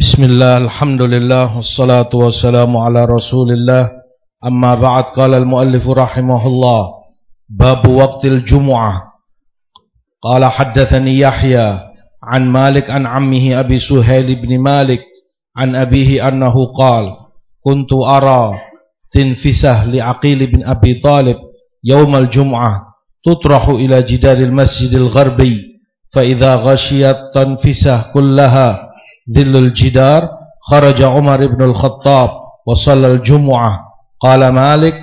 بسم الله الحمد لله والصلاة والسلام على رسول الله. أما بعد قال المؤلف رحمه الله باب وقت الجمعة. قال حدثني يحيى عن مالك عن عمه أبي سهيل بن مالك عن أبيه أنه قال كنت أرى تنفسه لعقيل بن أبي طالب يوم الجمعة تطرح إلى جدار المسجد الغربي فإذا غشيت تنفسه كلها ذل الجدار خرج عمر بن الخطاب وصلى الجمعة. قال مالك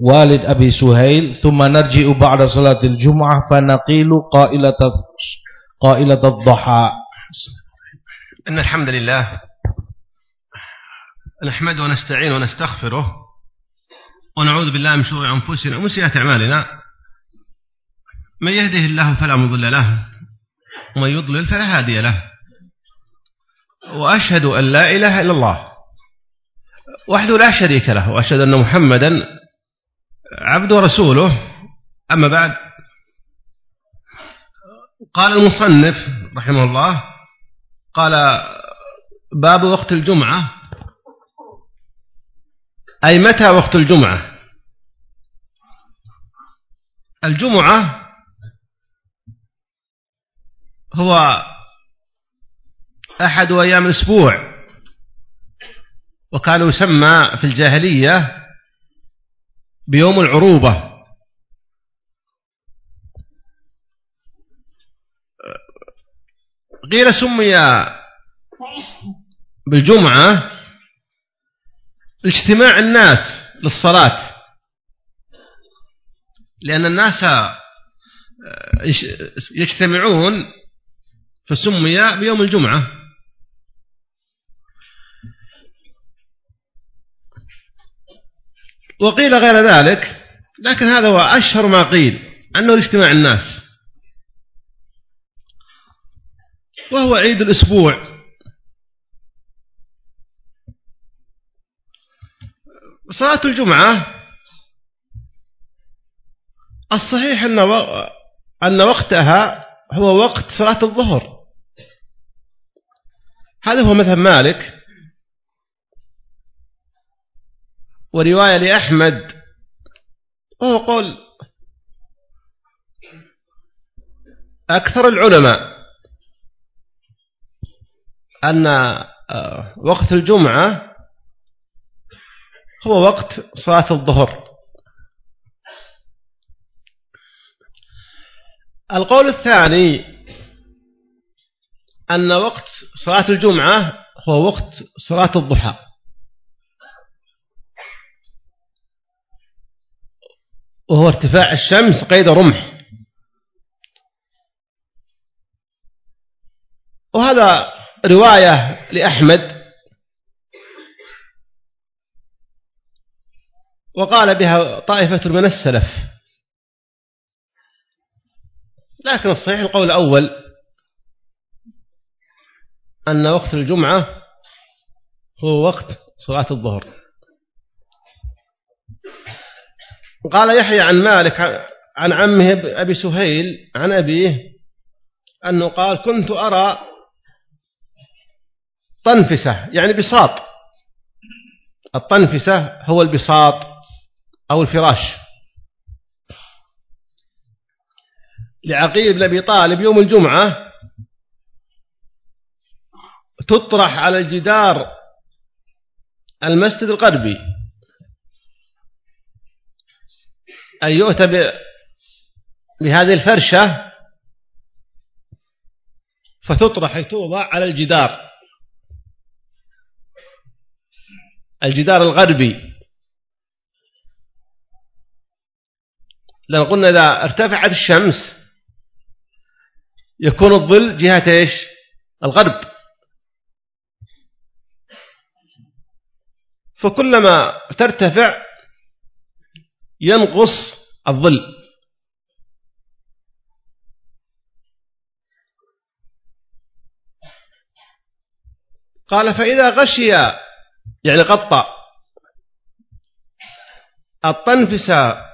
والد أبي سهيل ثم نرجع بعد صلاة الجمعة فنقيل قائلة قائلة الضحى. إن الحمد لله نحمد ونستعين ونستغفره ونعوذ بالله من شرور أنفسنا ومن سيئات أعمالنا. من يهده الله فلا مضل له ومن يضلل فلا هادي له. وأشهد أن لا إله إلا الله. وحده لا شريك له وأشهد أن محمدا عبده ورسوله. أما بعد قال المصنف رحمه الله قال باب وقت الجمعة. أي متى وقت الجمعة؟ الجمعة هو أحد أيام الأسبوع. وكان يسمى في الجاهلية بيوم العروبة. قيل سمي بالجمعة اجتماع الناس للصلاة. لأن الناس يجتمعون فسمي بيوم الجمعة. وقيل غير ذلك لكن هذا هو أشهر ما قيل أنه الاجتماع الناس. وهو عيد الأسبوع. صلاة الجمعة الصحيح أن أن وقتها هو وقت صلاة الظهر. هذا هو مذهب مالك. ورواية لأحمد. وهو قول. أكثر العلماء أن آه، وقت الجمعة هو وقت صلاة الظهر. القول الثاني أن وقت صلاة الجمعة هو وقت صلاة الضحى. وهو ارتفاع الشمس قيد رمح. وهذا رواية لأحمد. وقال بها طائفة من السلف. لكن الصحيح القول الأول أن وقت الجمعة هو وقت صلاة الظهر. قال يحيى عن مالك عن عمه أبي سهيل عن أبيه أنه قال كنت أرى طنفسة يعني بساط. الطنفسة هو البساط أو الفراش. لعقيل بن أبي طالب يوم الجمعة تطرح على الجدار المسجد الغربي. أن يؤتى بهذه الفرشة فتطرح توضع على الجدار. الجدار الغربي. لأن قلنا إذا ارتفعت الشمس يكون الظل جهة إيش؟ الغرب. فكلما ترتفع ينقص الظل. قال فإذا غشي يعني غطى الطنفسة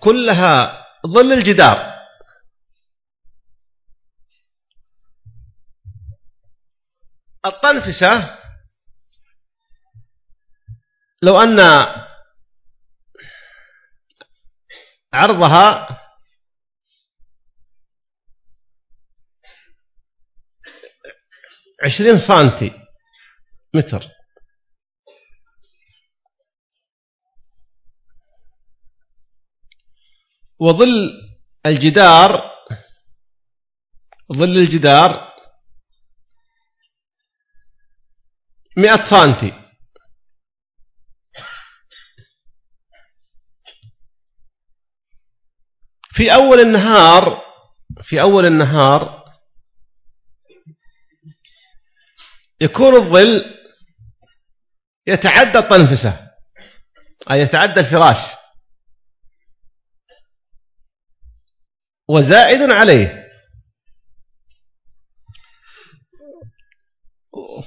كلها ظل الجدار. الطنفسة لو أن عرضها عشرين سنتي متر. وظل الجدار ظل الجدار مئة سنتي. في أول النهار في أول النهار يكون الظل يتعدى الطنفسة أي يتعدى الفراش. وزائد عليه.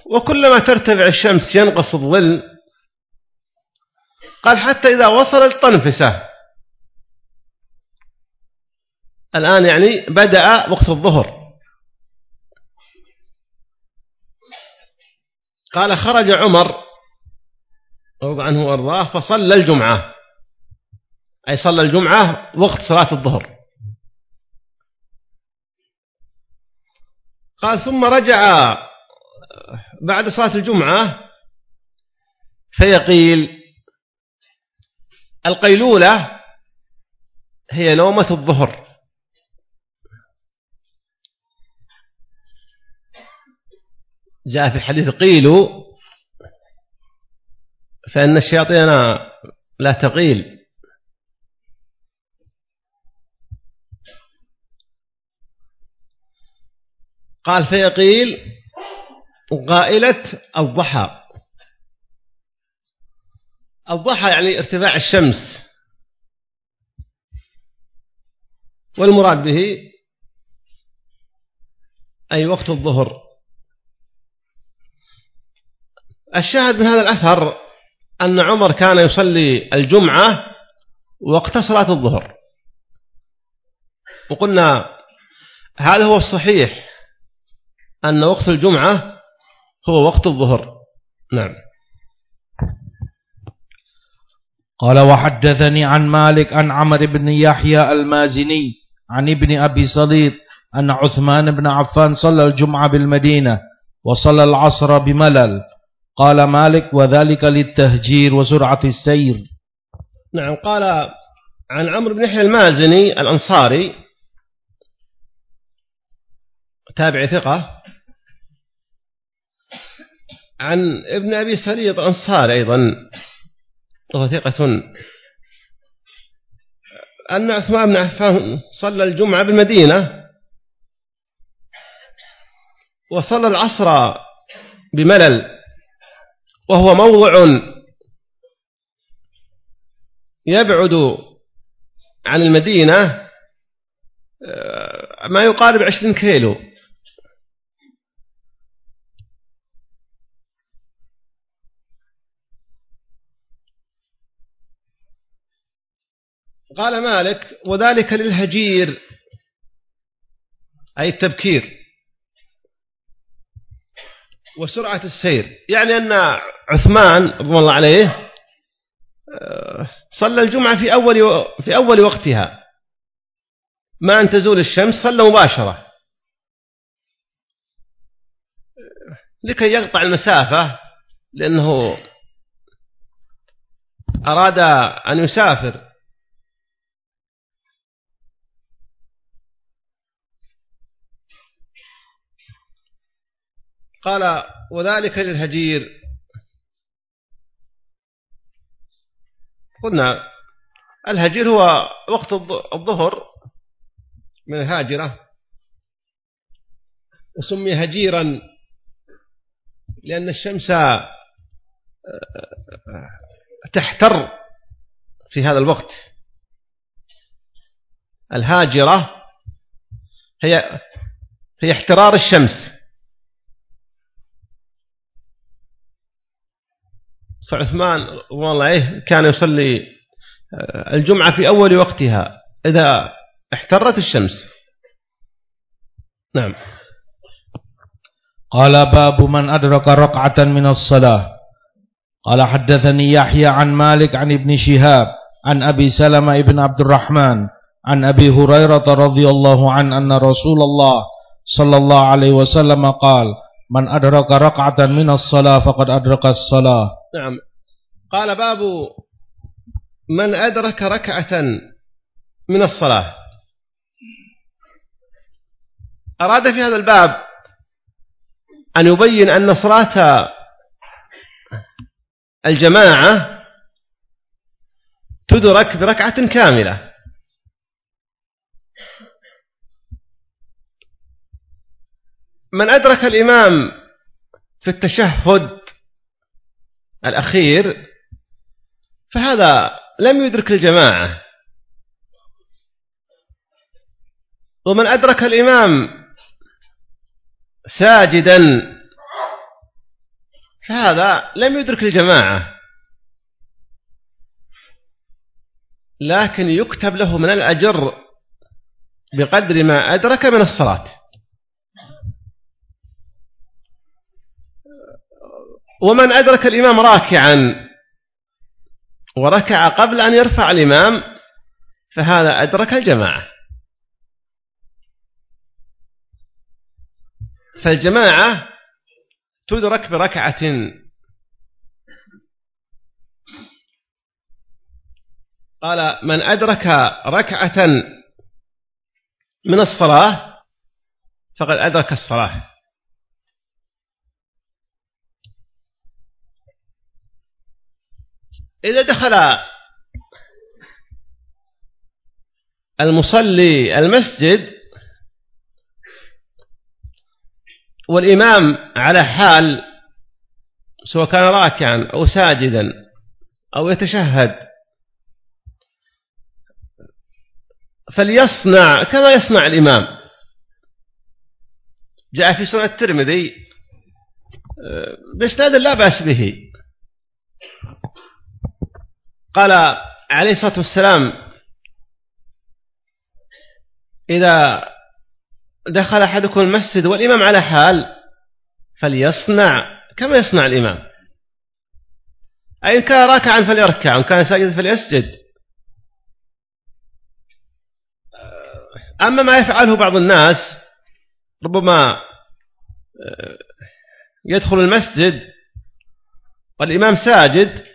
وكلما ترتفع الشمس ينقص الظل. قال حتى إذا وصل الطنفسة الآن يعني بدأ وقت الظهر. قال خرج عمر رضي عنه وأرضاه فصلى الجمعة. أي صلى الجمعة وقت صلاة الظهر. قال ثم رجع بعد صلاة الجمعة فيقيل القيلولة هي نومة الظهر. جاء في الحديث قيلوا فإن الشياطين لا تقيل. قال فيقيل قائلة الضحى. الضحى يعني ارتفاع الشمس. والمراد به أي وقت الظهر. الشاهد من هذا الأثر أن عمر كان يصلي الجمعة وقت صلاة الظهر. وقلنا هذا هو الصحيح أن وقت الجمعة هو وقت الظهر؟ نعم. قال وحدثني عن مالك عن عمر بن يحيى المازني عن ابن أبي صليط أن عثمان بن عفان صلى الجمعة بالمدينة وصلى العصر بملل قال مالك وذلك للتهجير وسرعة السير. نعم قال عن عمرو بن يحيى المازني الأنصاري تابع ثقة عن ابن أبي سريط أنصار أيضا ثقة أن عثمان بن عفان صلى الجمعة بالمدينة وصلى العصر بملل. وهو موضع يبعد عن المدينة آه، ما يقارب عشرين كيلو. قال مالك وذلك للهجير. أي التبكير. وسرعة السير. يعني أن عثمان رضي الله عليه آه، صلى الجمعة في أول في أول وقتها. ما أن تزول الشمس صلى مباشرة. لكي يقطع المسافة لأنه أراد أن يسافر. قال وذلك للهجير. قلنا الهجير هو وقت الظهر من الهاجرة وسمي هجيرا لأن الشمس آه، تحتر في هذا الوقت. الهاجرة هي هي احترار الشمس. فعثمان والله إيه كان يصلي آه، الجمعة في أول وقتها إذا احترت الشمس. نعم. قال باب من أدرك ركعة من الصلاة. قال حدثني يحيى عن مالك عن ابن شهاب عن أبي سلمة ابن عبد الرحمن عن أبي هريرة رضي الله عنه أن رسول الله صلى الله عليه وسلم قال من أدرك ركعة من الصلاة فقد أدرك الصلاة. نعم. قال باب من أدرك ركعة من الصلاة. أراد في هذا الباب أن يبين أن صلاة الجماعة تدرك بركعة كاملة. من أدرك الإمام في التشهد الأخير فهذا لم يدرك الجماعة. ومن أدرك الإمام ساجدا فهذا لم يدرك الجماعة. لكن يكتب له من الأجر بقدر ما أدرك من الصلاة. ومن أدرك الإمام راكعا وركع قبل أن يرفع الإمام فهذا أدرك الجماعة. فالجماعة تدرك بركعة. قال من أدرك ركعة من الصلاة فقد أدرك الصلاة. إذا دخل المصلي المسجد والإمام على حال سواء كان راكعا أو ساجدا أو يتشهد فليصنع كما يصنع الإمام. جاء في سنة الترمذي آه، بإسناد لا بأس به. قال عليه الصلاة والسلام إذا دخل أحدكم المسجد والإمام على حال فليصنع كما يصنع الإمام. أي إن كان راكعا فليركع وإن كان ساجدا فليسجد. أما ما يفعله بعض الناس ربما آه، يدخل المسجد والإمام ساجد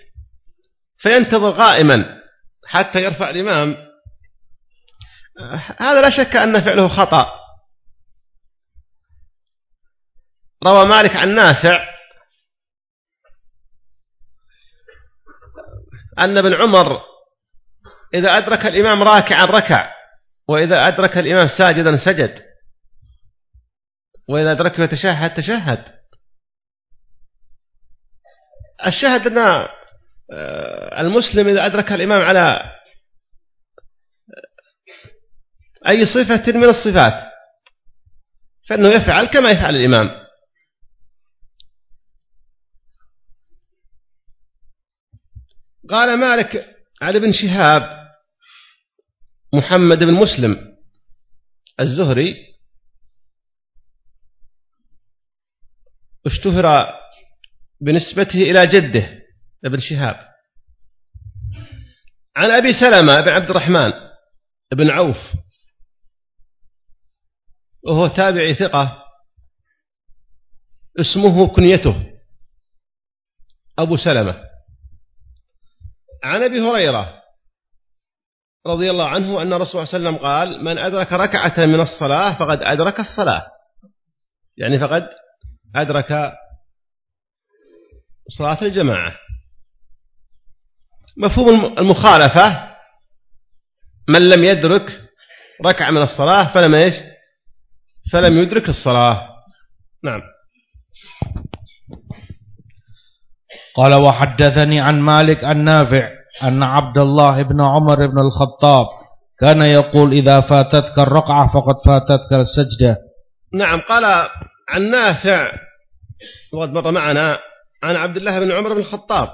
فينتظر قائما حتى يرفع الإمام. هذا لا شك أن فعله خطأ. روى مالك عن نافع أن ابن عمر إذا أدرك الإمام راكعا ركع وإذا أدرك الإمام ساجدا سجد وإذا أدركه يتشهد تشهد. الشهد أن المسلم إذا أدرك الإمام على أي صفة من الصفات فإنه يفعل كما يفعل الإمام. قال مالك على ابن شهاب محمد بن مسلم الزهري اشتهر بنسبته إلى جده. ابن شهاب. عن أبي سلمة بن عبد الرحمن بن عوف وهو تابعي ثقة اسمه كنيته أبو سلمة. عن أبي هريرة رضي الله عنه أن رسول الله صلى الله عليه وسلم قال من أدرك ركعة من الصلاة فقد أدرك الصلاة. يعني فقد أدرك صلاة الجماعة. مفهوم المخالفة. من لم يدرك ركعة من الصلاة فلم إيش؟ فلم يدرك الصلاة. نعم. قال وحدثني عن مالك النافع أن عبد الله بن عمر بن الخطاب كان يقول إذا فاتتك الرقعة فقد فاتتك السجدة. نعم. قال عن نافع وقد مر معنا عن عبد الله بن عمر بن الخطاب.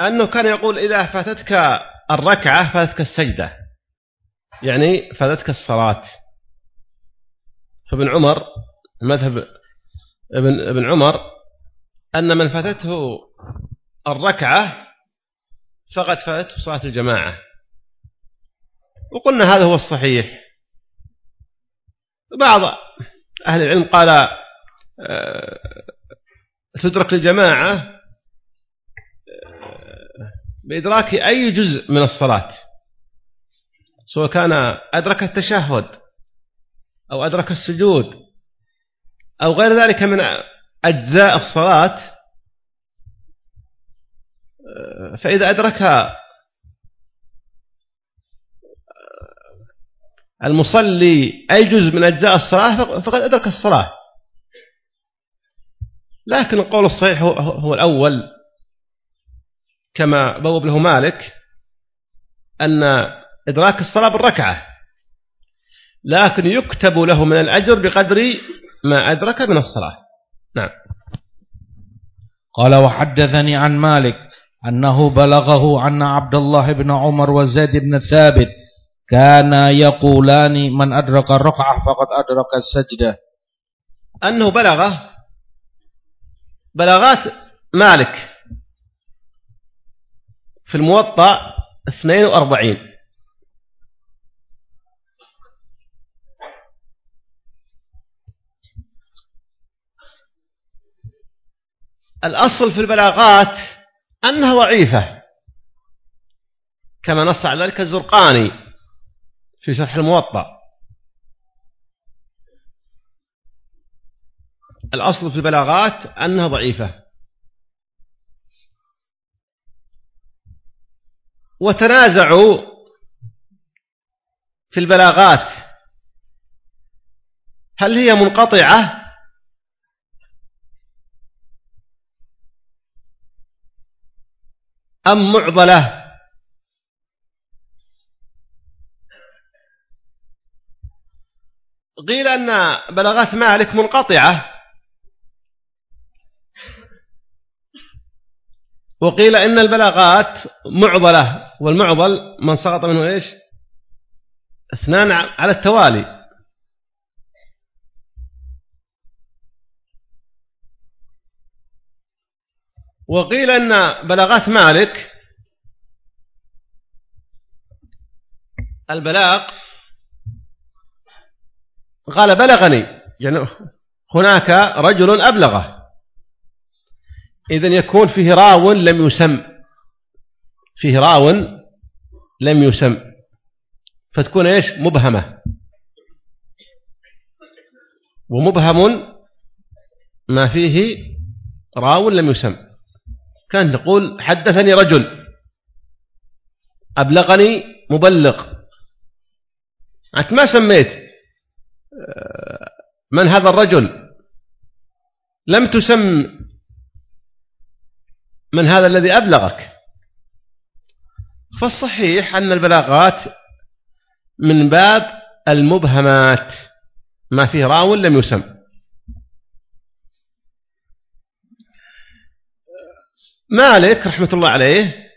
أنه كان يقول إذا فاتتك الركعة فاتتك السجدة. يعني فاتتك الصلاة. فابن عمر مذهب ابن, ابن عمر أن من فاتته الركعة فقد فاتته صلاة الجماعة. وقلنا هذا هو الصحيح. بعض أهل العلم قال آه، تدرك الجماعة بإدراك أي جزء من الصلاة. سواء كان أدرك التشهد أو أدرك السجود أو غير ذلك من أجزاء الصلاة فإذا أدرك المصلي أي جزء من أجزاء الصلاة فقد أدرك الصلاة. لكن القول الصحيح هو الأول. كما بوب له مالك أن إدراك الصلاة بالركعة لكن يكتب له من الأجر بقدر ما أدرك من الصلاة. نعم. قال وحدثني عن مالك أنه بلغه أن عبد الله بن عمر وزيد بن ثابت كانا يقولان من أدرك الركعة فقد أدرك السجدة. أنه بلغه بلاغات مالك في الموطأ 42 الأصل في البلاغات أنها ضعيفة. كما نص على ذلك الزرقاني في شرح الموطأ. الأصل في البلاغات أنها ضعيفة. وتنازعوا في البلاغات. هل هي منقطعة؟ أم معضلة؟ قيل أن بلاغات مالك منقطعة. وقيل إن البلاغات معضلة. والمعضل من سقط منه إيش؟ اثنان على التوالي. وقيل أن بلاغات مالك البلاغ قال بلغني يعني هناك رجل أبلغه. إذا يكون فيه راو لم يسم. فيه راو لم يسم فتكون إيش؟ مبهمة. ومبهم ما فيه راو لم يسم. كان تقول حدثني رجل أبلغني مبلغ. أنت ما سميت؟ آه، من هذا الرجل؟ لم تسم من هذا الذي أبلغك. فالصحيح أن البلاغات من باب المبهمات ما فيه راو لم يسم. مالك رحمة الله عليه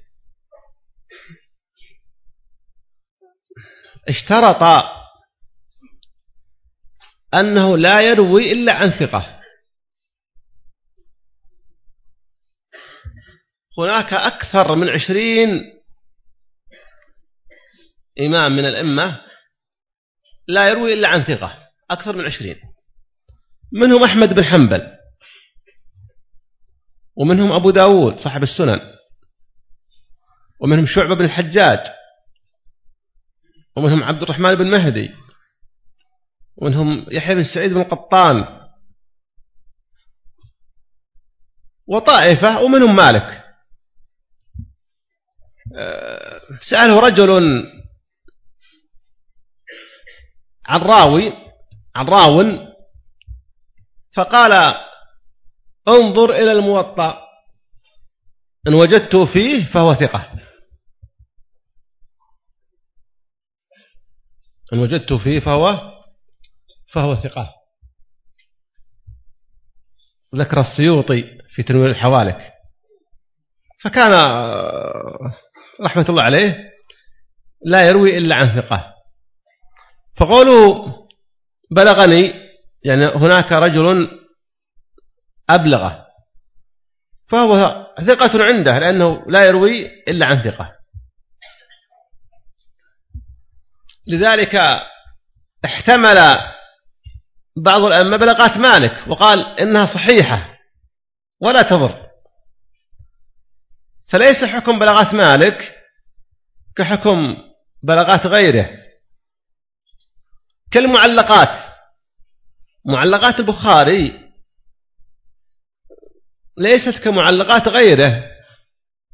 اشترط أنه لا يروي إلا عن ثقة. هناك أكثر من عشرين إمام من الأمة لا يروي إلا عن ثقة أكثر من عشرين. منهم أحمد بن حنبل ومنهم أبو داود صاحب السنن ومنهم شعبة بن الحجاج ومنهم عبد الرحمن بن مهدي ومنهم يحيى بن سعيد بن قطان وطائفة ومنهم مالك. سأله رجل عن راوي عن راو فقال انظر إلى الموطأ. إن وجدته فيه فهو ثقة. إن وجدته فيه فهو فهو ثقة. ذكر السيوطي في تنوير الحوالك. فكان رحمة الله عليه لا يروي إلا عن ثقة. فقولوا بلغني يعني هناك رجل أبلغه فهو ثقة عنده لأنه لا يروي إلا عن ثقة. لذلك احتمل بعض الأئمة بلغات مالك وقال إنها صحيحة ولا تضر. فليس حكم بلغات مالك كحكم بلغات غيره. كالمعلقات. معلقات البخاري. ليست كمعلقات غيره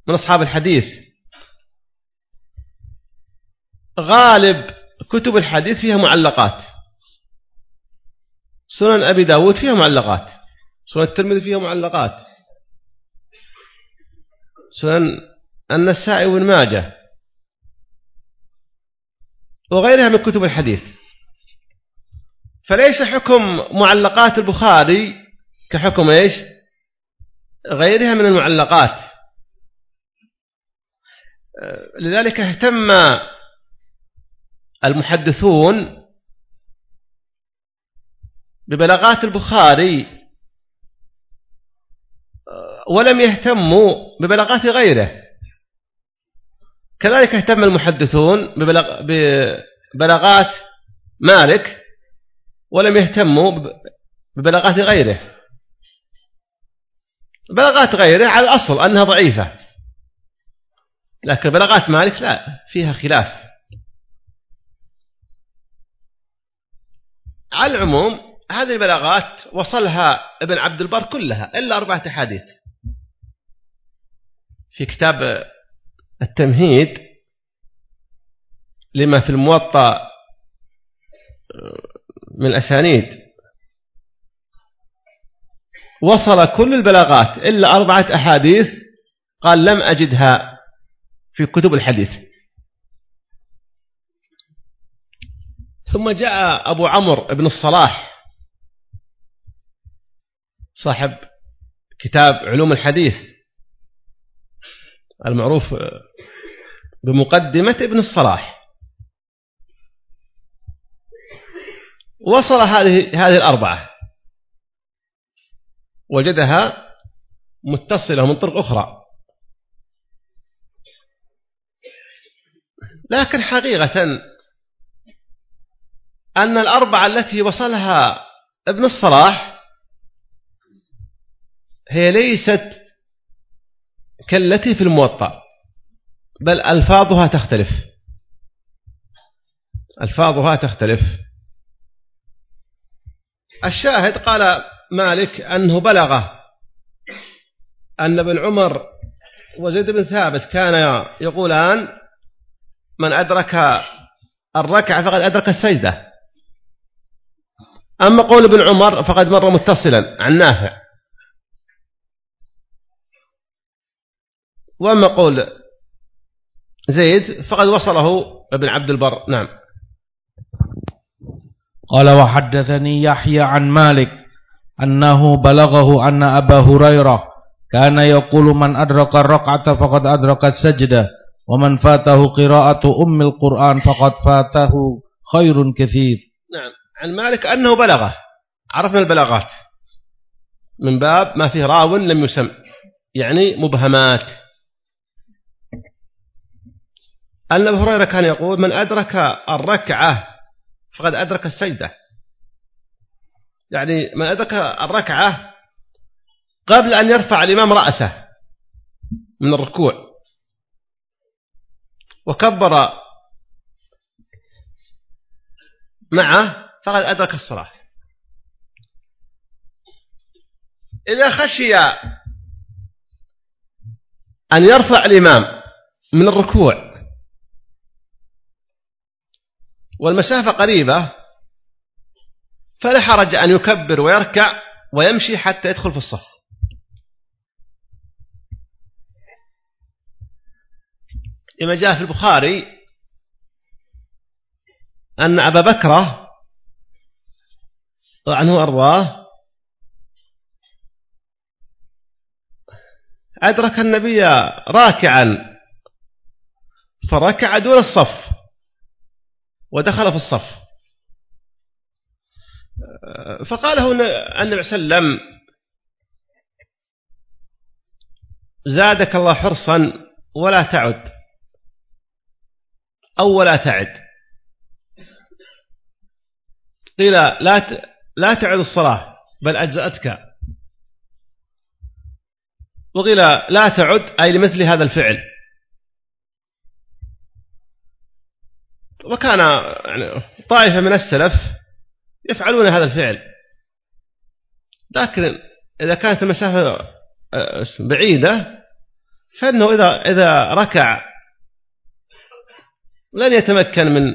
من أصحاب الحديث. غالب كتب الحديث فيها معلقات. سنن أبي داود فيها معلقات. سنن الترمذي فيها معلقات. سنن النسائي وابن ماجه. وغيرها من كتب الحديث. فليس حكم معلقات البخاري كحكم إيش؟ غيرها من المعلقات. لذلك اهتم المحدثون ببلاغات البخاري ولم يهتموا ببلاغات غيره. كذلك اهتم المحدثون ببلاغات مالك ولم يهتموا ببلاغات غيره. بلاغات غيره على الأصل أنها ضعيفة. لكن بلاغات مالك لا فيها خلاف. على العموم هذه البلاغات وصلها ابن عبد البر كلها إلا أربعة أحاديث. في كتاب التمهيد لما في الموطأ من الأسانيد. وصل كل البلاغات إلا أربعة أحاديث قال لم أجدها في كتب الحديث. ثم جاء أبو عمرو بن الصلاح صاحب كتاب علوم الحديث المعروف بمقدمة ابن الصلاح. وصل هذه هذه الأربعة. وجدها متصلة من طرق أخرى. لكن حقيقة أن الأربعة التي وصلها ابن الصلاح هي ليست كالتي في الموطأ بل ألفاظها تختلف. ألفاظها تختلف. الشاهد قال مالك أنه بلغه أن ابن عمر وزيد بن ثابت كان يقولان من أدرك الركعة فقد أدرك السجدة. أما قول ابن عمر فقد مر متصلا عن نافع. وأما قول زيد فقد وصله ابن عبد البر. نعم. قال وحدثني يحيى عن مالك أنه بلغه أن أبا هريرة كان يقول من أدرك الركعة فقد أدرك السجدة ومن فاته قراءة أم القرآن فقد فاته خير كثير. نعم. عن مالك أنه بلغه. عرفنا البلاغات. من باب ما فيه راو لم يسم يعني مبهمات. أن أبو هريرة كان يقول من أدرك الركعة فقد أدرك السجدة. يعني من أدرك الركعة قبل أن يرفع الإمام رأسه من الركوع. وكبر معه فقد أدرك الصلاة. إذا خشي أن يرفع الإمام من الركوع والمسافة قريبة فلا حرج أن يكبر ويركع ويمشي حتى يدخل في الصف. لما جاء في البخاري أن أبا بكر عنه أرضاه أدرك النبي راكعا فركع دون الصف. ودخل في الصف. فقاله النبي صلى الله عليه وسلم زادك الله حرصا ولا تعد أو ولا تعد. قيل لا لا تعد الصلاة بل أجزأتك. وقيل لا تعد أي لمثل هذا الفعل. وكان يعني طائفة من السلف يفعلون هذا الفعل. لكن إذا كانت المسافة آه، بعيدة فإنه إذا إذا ركع لن يتمكن من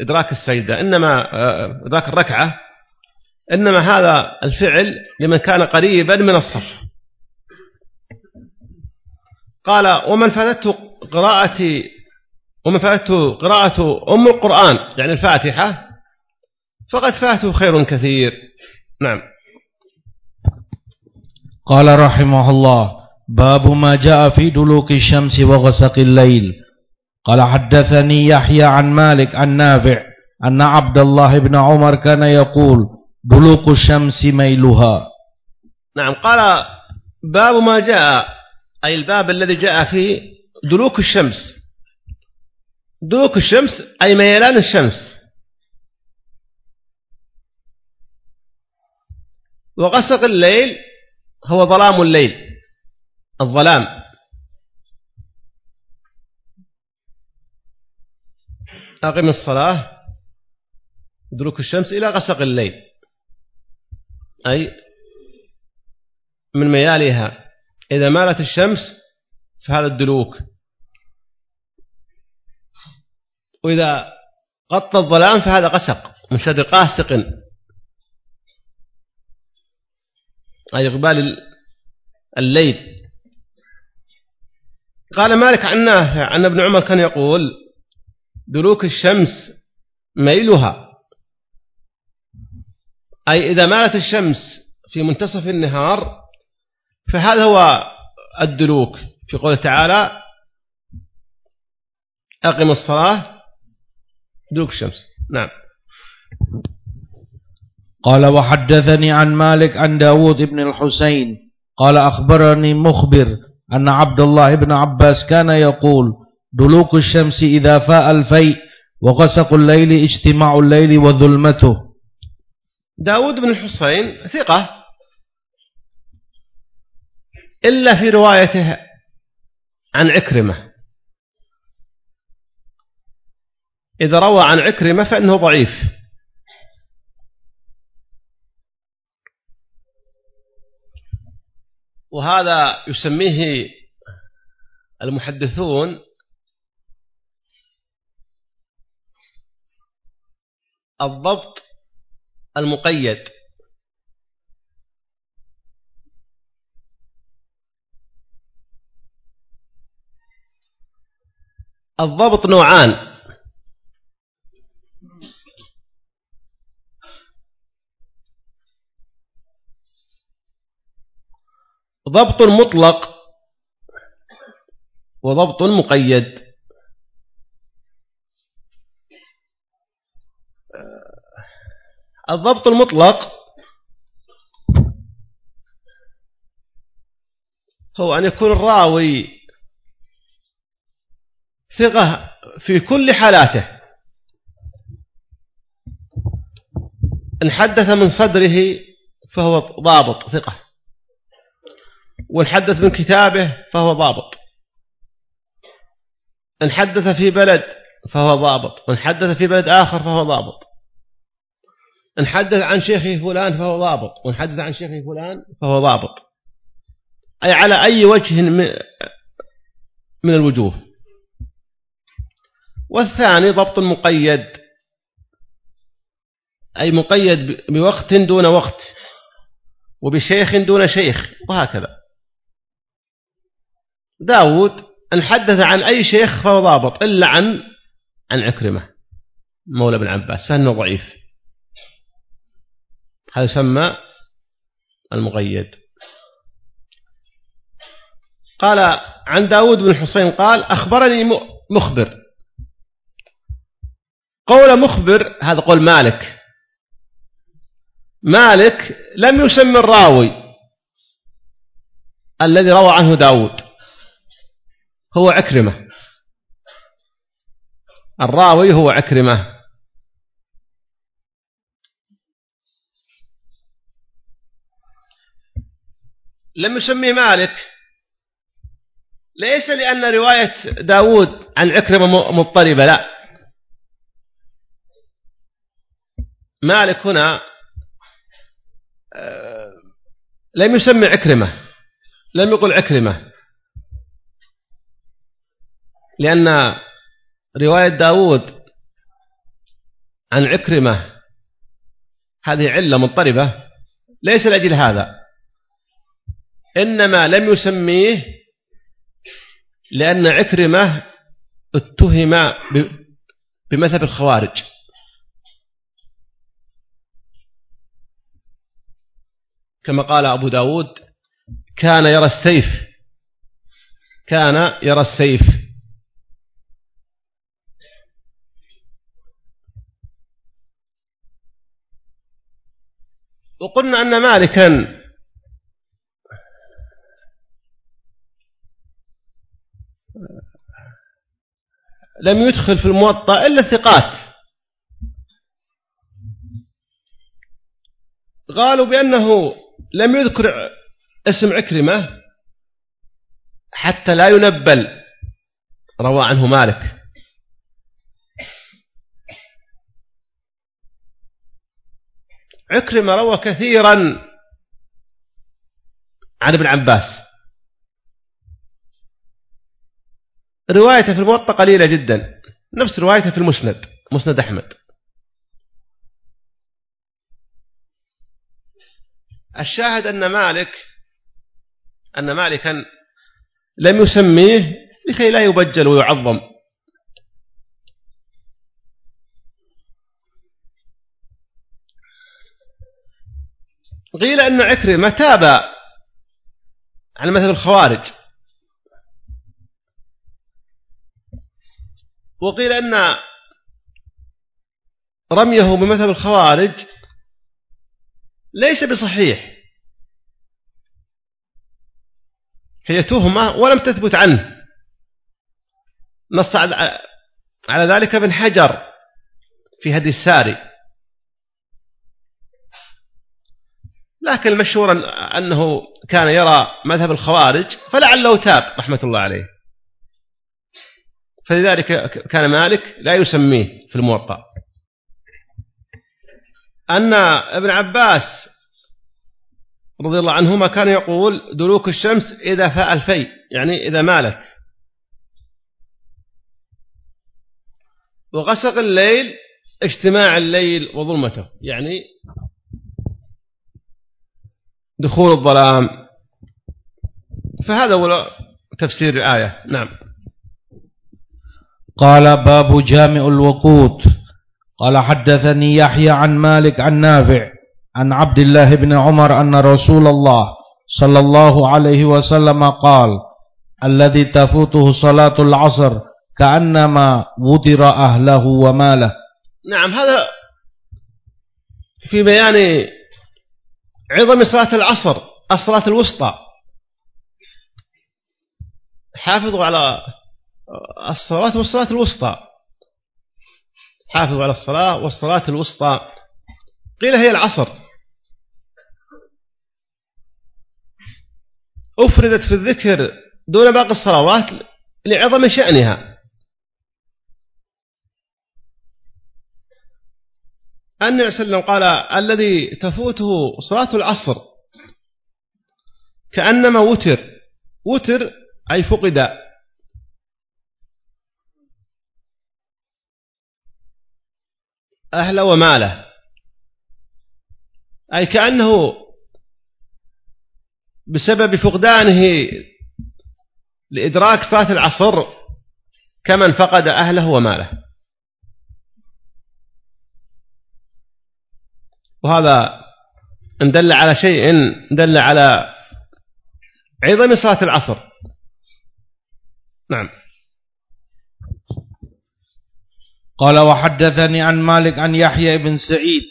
إدراك السجدة إنما آه، إدراك الركعة. إنما هذا الفعل لمن كان قريبا من الصف. قال ومن فاتته قراءة ومن فاتته قراءة أم القرآن يعني الفاتحة فقد فاته خير كثير. نعم. قال رحمه الله باب ما جاء في دلوك الشمس وغسق الليل. قال حدثني يحيى عن مالك عن نافع أن عبد الله بن عمر كان يقول دلوك الشمس ميلها. نعم. قال باب ما جاء أي الباب الذي جاء في دلوك الشمس. دلوك الشمس أي ميلان الشمس. وغسق الليل هو ظلام الليل الظلام. أقم الصلاة دلوك الشمس إلى غسق الليل. أي من ميالها إذا مالت الشمس فهذا الدلوك. وإذا غطى الظلام فهذا غسق. من شر قاسق أي إقبال الليل. قال مالك عن نافع أن ابن عمر كان يقول دلوك الشمس ميلها. أي إذا مالت الشمس في منتصف النهار فهذا هو الدلوك. في قوله تعالى أقم الصلاة دلوك الشمس. نعم. قال وحدثني عن مالك عن داود بن الحسين. قال أخبرني مخبر أن عبد الله بن عباس كان يقول دلوك الشمس إذا فاء الفيء وغسق الليل اجتماع الليل وظلمته. داود بن الحسين ثقة؟ إلا في روايته عن عكرمة. إذا روى عن عكرمة فإنه ضعيف. وهذا يسميه المحدثون الضبط المقيد. الضبط نوعان. ضبط مطلق وضبط مقيد. الضبط المطلق هو أن يكون الراوي ثقة في كل حالاته. إن حدث من صدره فهو ضابط ثقة. وإن حدث من كتابه فهو ضابط. إن حدث في بلد فهو ضابط. وإن حدث في بلد آخر فهو ضابط. إن حدث عن شيخه فلان فهو ضابط. وإن حدث عن شيخه فلان فهو ضابط. أي على أي وجه من الوجوه. والثاني ضبط مقيد. أي مقيد بوقت دون وقت. وبشيخ دون شيخ. وهكذا. داود أن حدث عن أي شيخ فهو ضابط إلا عن عن عكرمة مولى بن عباس فإنه ضعيف. هذا يسمى المقيد. قال عن داود بن حسين قال أخبرني مخبر. قول مخبر هذا قول مالك. مالك لم يسمي الراوي الذي روى عنه داود. هو عكرمة. الراوي هو عكرمة. لم يسمي مالك. ليس لأن رواية داود عن عكرمة مضطربة لا. مالك هنا آه، لم يسمي عكرمة. لم يقل عكرمة. لأن رواية داود عن عكرمة هذه علة مضطربة ليس لأجل هذا. إنما لم يسميه لأن عكرمة اتهم بمذهب الخوارج. كما قال أبو داود كان يرى السيف كان يرى السيف. وقلنا أن مالكا. لم يدخل في الموطأ إلا الثقات قالوا بأنه لم يذكر اسم عكرمة حتى لا ينبل. روى عنه مالك. عكرمة روى كثيرا عن ابن عباس. روايته في الموطأ قليلة جدا. نفس روايته في المسند مسند أحمد. الشاهد أن مالك أن مالكا لم يسميه لكي لا يبجل ويعظم. قيل أن عكرمة تاب عن مثل الخوارج. وقيل أن رميه بمثل الخوارج ليس بصحيح. هي تهمة ولم تثبت عنه. نص على ذلك ابن حجر في هدي الساري. لكن المشهور أنه كان يرى مذهب الخوارج فلعله تاب رحمة الله عليه. فلذلك كان مالك لا يسميه في الموطأ. أن ابن عباس رضي الله عنهما كان يقول دلوك الشمس إذا فاء الفي يعني إذا مالت. وغسق الليل اجتماع الليل وظلمته يعني دخول الظلام. فهذا هو تفسير الآية. نعم. قال باب جامع الوقوت قال حدثني يحيى عن مالك عن نافع عن عبد الله بن عمر أن رسول الله صلى الله عليه وسلم قال الذي تفوته صلاة العصر كأنما وتر أهله وماله. نعم هذا في بيان عظم صلاة العصر الصلاة الوسطى. حافظوا على الصلاة والصلاة الوسطى. حافظوا على الصلاة والصلاة الوسطى. قيل هي العصر. أفردت في الذكر دون باقي الصلوات لعظم شأنها. النبي صلى الله عليه وسلم قال الذي تفوته صلاة العصر كأنما وتر. وتر أي فقد. أهله وماله. أي كأنه بسبب فقدانه لإدراك صلاة العصر كمن فقد أهله وماله. وهذا إن دل على شيء دل على عظم صلاة العصر. نعم. قال وحدثني عن مالك عن يحيى بن سعيد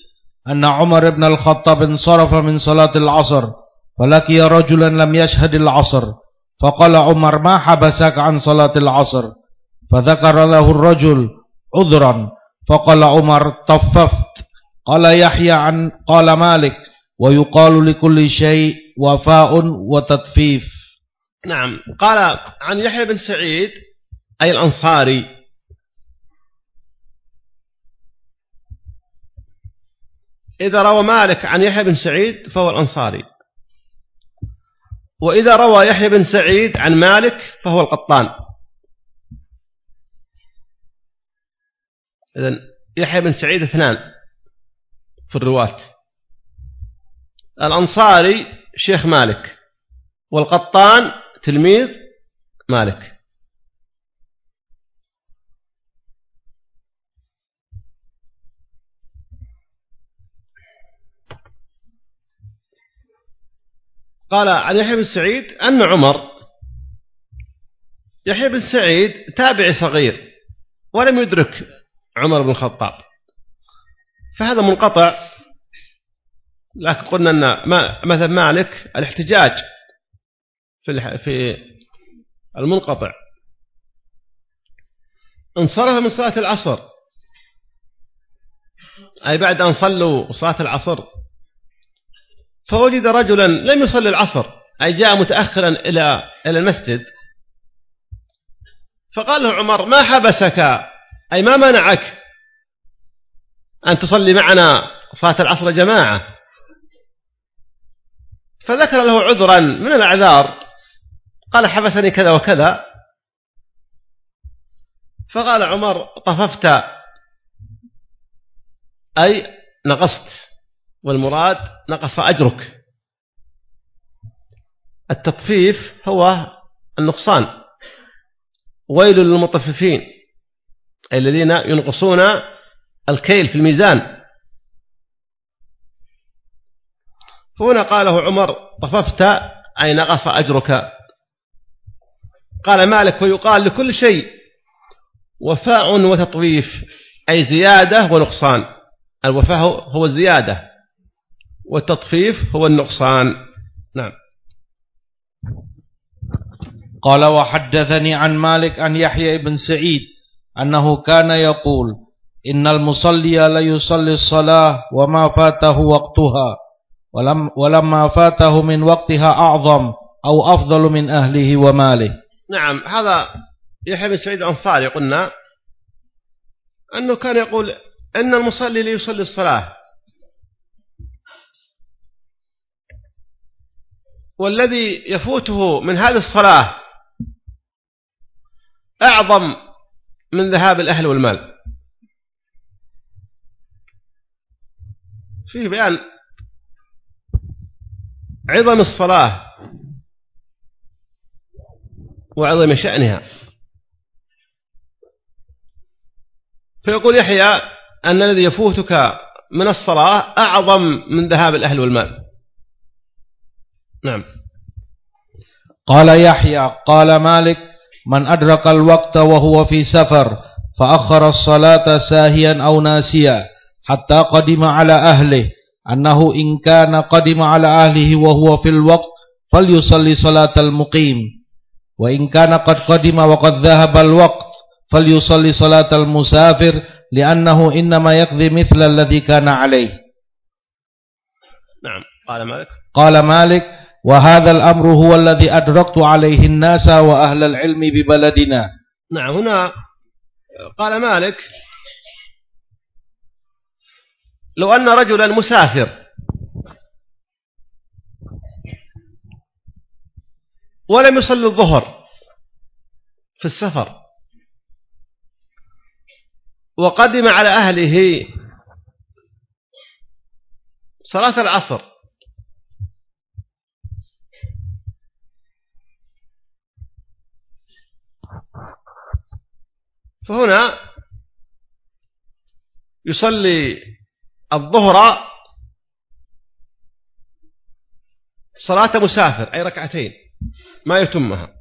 أن عمر بن الخطاب انصرف من صلاة العصر فلقي رجلا لم يشهد العصر فقال عمر ما حبسك عن صلاة العصر؟ فذكر له الرجل عذرا فقال عمر طففت. قال يحيى عن قال مالك ويقال لكل شيء وفاء وتطفيف. نعم. قال عن يحيى بن سعيد أي الأنصاري. إذا روى مالك عن يحيى بن سعيد فهو الأنصاري. وإذا روى يحيى بن سعيد عن مالك فهو القطان. إذن يحيى بن سعيد اثنان. في الرواة. الأنصاري شيخ مالك والقطان تلميذ مالك. قال عن يحيى بن سعيد أن عمر يحيى بن سعيد تابعي صغير ولم يدرك عمر بن الخطاب. فهذا منقطع. لكن قلنا أن مثل مالك الاحتجاج في في المنقطع. انصرف من صلاة العصر. أي بعد أن صلوا صلاة العصر. فوجد رجلا لم يصلي العصر. أي جاء متأخرا إلى إلى المسجد. فقال له عمر ما حبسك؟ أي ما منعك؟ أن تصلي معنا صلاة العصر جماعة. فذكر له عذرا من الأعذار قال حبسني كذا وكذا. فقال عمر طففت أي نقصت والمراد نقص أجرك. التطفيف هو النقصان. ويل للمطففين الذين ينقصون الكيل في الميزان. فهنا قاله عمر طففت أي نقص أجرك؟ قال مالك ويقال لكل شيء وفاء وتطويف أي زيادة ونقصان. الوفاء هو الزيادة والتطفيف هو النقصان. نعم. قال وحدثني عن مالك عن يحيى بن سعيد أنه كان يقول إن المصلي لا يصلي الصلاة وما فاته وقتها ولم ولما فاته من وقتها أعظم أو أفضل من أهله وماله. نعم هذا يحيى بن سعيد الأنصاري قلنا أنه كان يقول إن المصلي ليصلي الصلاة. والذي يفوته من هذه الصلاة أعظم من ذهاب الأهل والمال. فيه بيان عظم الصلاة وعظم شأنها. فيقول يحيى أن الذي يفوتك من الصلاة أعظم من ذهاب الأهل والمال. نعم. قال يحيى قال مالك من أدرك الوقت وهو في سفر فأخر الصلاة ساهيا أو ناسيا. حتى قدم على أهله. أنه إن كان قدم على أهله وهو في الوقت فليصلي صلاة المقيم. وإن كان قد قدم وقد ذهب الوقت فليصلي صلاة المسافر لأنه إنما يقضي مثل الذي كان عليه. نعم. قال مالك. قال مالك وهذا الأمر هو الذي أدركت عليه الناس وأهل العلم ببلدنا. نعم هنا قال مالك لو أن رجلا مسافر. ولم يصلي الظهر في السفر. وقدم على أهله صلاة العصر. فهنا يصلي الظهر صلاة مسافر أي ركعتين ما يتمها.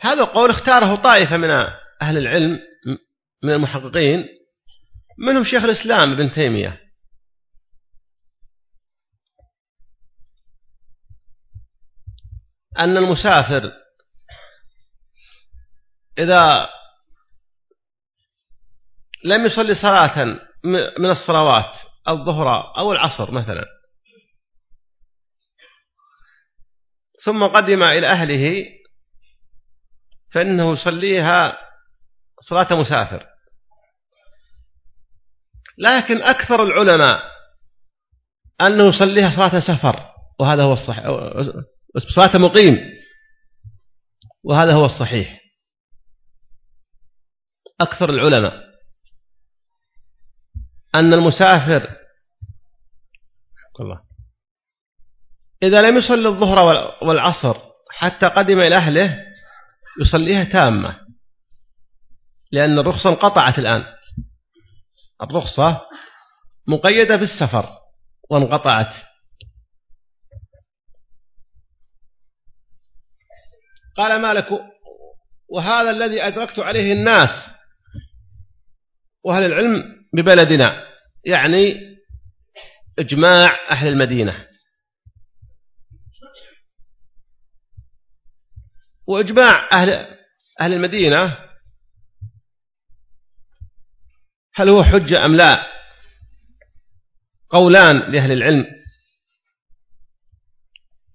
هذا القول اختاره طائفة من أهل العلم من المحققين منهم شيخ الإسلام ابن تيمية. أن المسافر إذا لم يصلي صلاة من الصلوات الظهر أو العصر مثلا. ثم قدم إلى أهله فإنه يصليها صلاة مسافر. لكن أكثر العلماء أنه يصليها صلاة سفر وهذا هو الصحيح صلاة مقيم وهذا هو الصحيح. أكثر العلماء. أن المسافر الله. إذا لم يصلي الظهر والعصر حتى قدم إلى أهله يصليها تامة. لأن الرخصة انقطعت الآن. الرخصة مقيدة بالسفر وانقطعت. قال مالك وهذا الذي أدركت عليه الناس وأهل العلم ببلدنا يعني إجماع أهل المدينة. وإجماع أهل, أهل المدينة هل هو حجة أم لا؟ قولان لأهل العلم.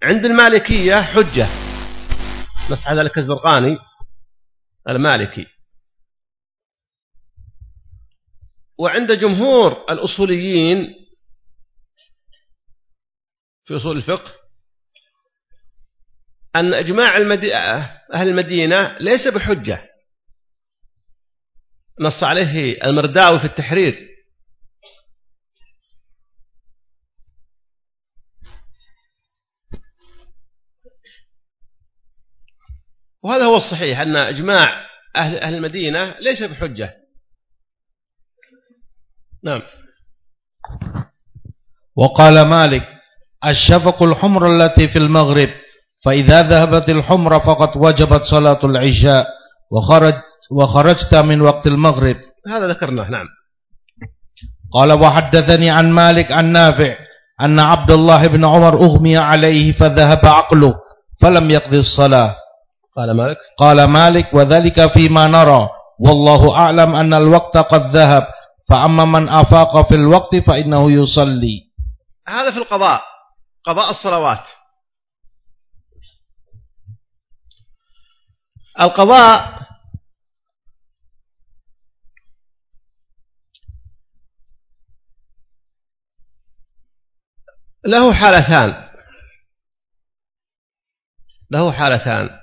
عند المالكية حجة. نص ذلك الزرقاني المالكي. وعند جمهور الأصوليين في أصول الفقه أن إجماع أهل المدينة ليس بحجة. نص عليه المرداوي في التحرير. وهذا هو الصحيح أن إجماع أهل, أهل المدينة ليس بحجة. نعم. وقال مالك الشفق الحمر التي في المغرب فإذا ذهبت الحمر فقد وجبت صلاة العشاء وخرج وخرجت من وقت المغرب. هذا ذكرناه نعم. قال وحدثني عن مالك عن نافع أن عبد الله بن عمر أغمي عليه فذهب عقله فلم يقضي الصلاة. قال مالك. قال مالك وذلك فيما نرى والله أعلم أن الوقت قد ذهب. فأما من أفاق في الوقت فإنه يصلي. هذا في القضاء قضاء الصلوات. القضاء له حالتان. له حالتان.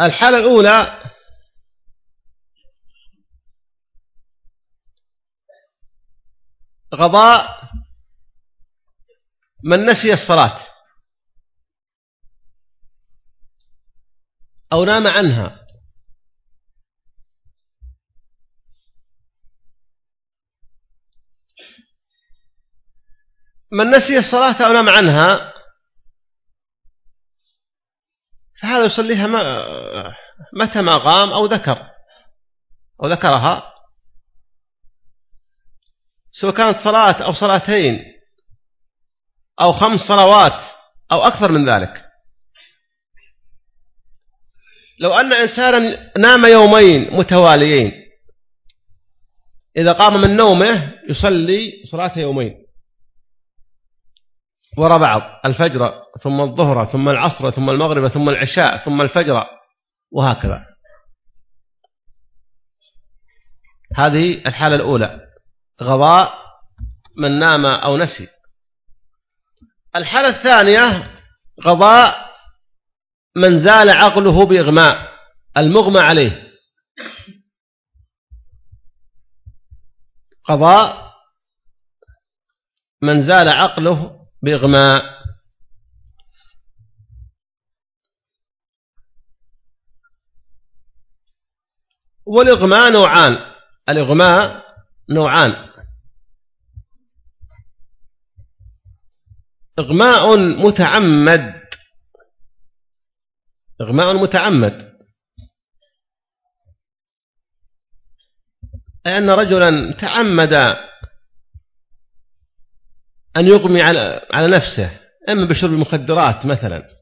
الحالة الأولى غضاء من نسي الصلاة أو نام عنها. من نسي الصلاة أو نام عنها فهذا يصليها متى ما قام أو ذكر. أو ذكرها. سواء كانت صلاة أو صلاتين أو خمس صلوات أو أكثر من ذلك. لو أن إنسانا نام يومين متواليين إذا قام من نومه يصلي صلاة يومين. وراء بعض الفجر ثم الظهر ثم العصر ثم المغرب ثم العشاء ثم الفجر وهكذا. هذه الحالة الأولى غضاء من نام أو نسي. الحالة الثانية غضاء من زال عقله بإغماء المغمى عليه. قضاء من زال عقله بإغماء والإغماء نوعان. الإغماء نوعان. إغماء متعمد. إغماء متعمد. أي أن رجلا تعمد أن يغمي على على نفسه إما بشرب المخدرات مثلا.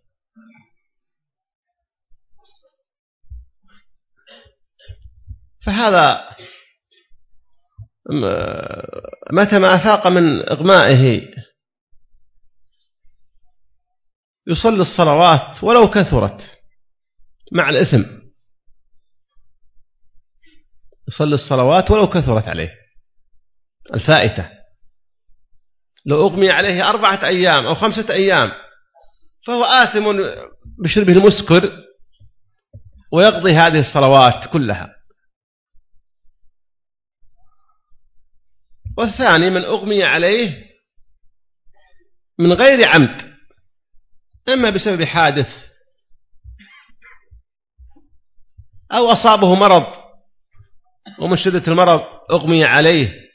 فهذا متى ما أفاق من إغمائه يصلي الصلوات ولو كثرت مع الإثم. يصلي الصلوات ولو كثرت عليه. الفائتة. لو أغمي عليه أربعة أيام أو خمسة أيام. فهو آثم بشربه المسكر ويقضي هذه الصلوات كلها. والثاني من أغمي عليه من غير عمد إما بسبب حادث أو أصابه مرض ومن شدة المرض أغمي عليه.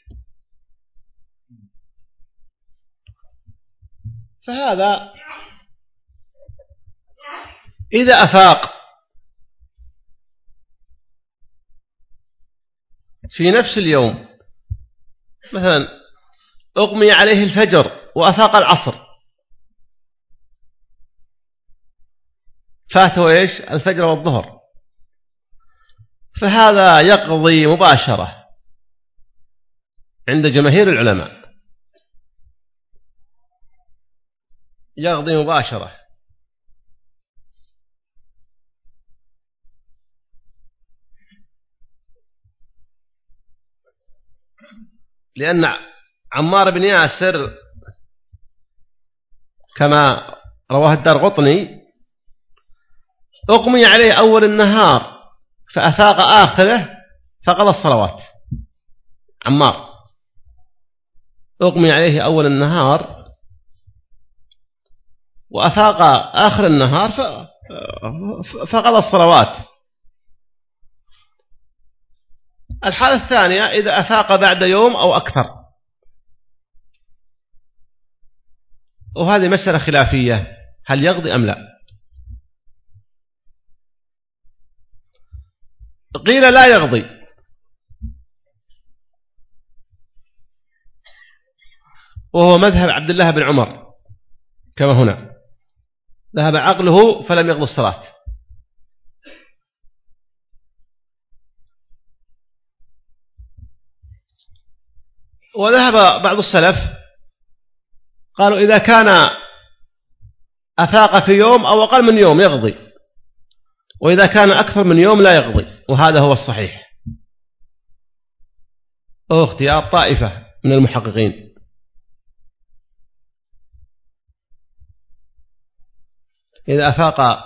فهذا إذا أفاق. في نفس اليوم مثلا أغمي عليه الفجر وأفاق العصر. فاته إيش الفجر والظهر. فهذا يقضي مباشرة عند جماهير العلماء. يقضي مباشرة. لأن عمار بن ياسر كما رواه الدار غطني أقمي عليه أول النهار فأفاق آخره فقضى الصلوات. عمار أقمي عليه أول النهار وأفاق آخر النهار فقضى الصلوات. الحالة الثانية إذا أفاق بعد يوم أو أكثر. وهذه مسألة خلافية هل يقضي أم لا؟ قيل لا يقضي. وهو مذهب عبد الله بن عمر كما هنا. ذهب عقله فلم يقضي الصلاة. وذهب بعض السلف قالوا إذا كان أفاق في يوم أو أقل من يوم يقضي وإذا كان أكثر من يوم لا يقضي وهذا هو الصحيح. هو اختيار طائفة من المحققين. إذا أفاق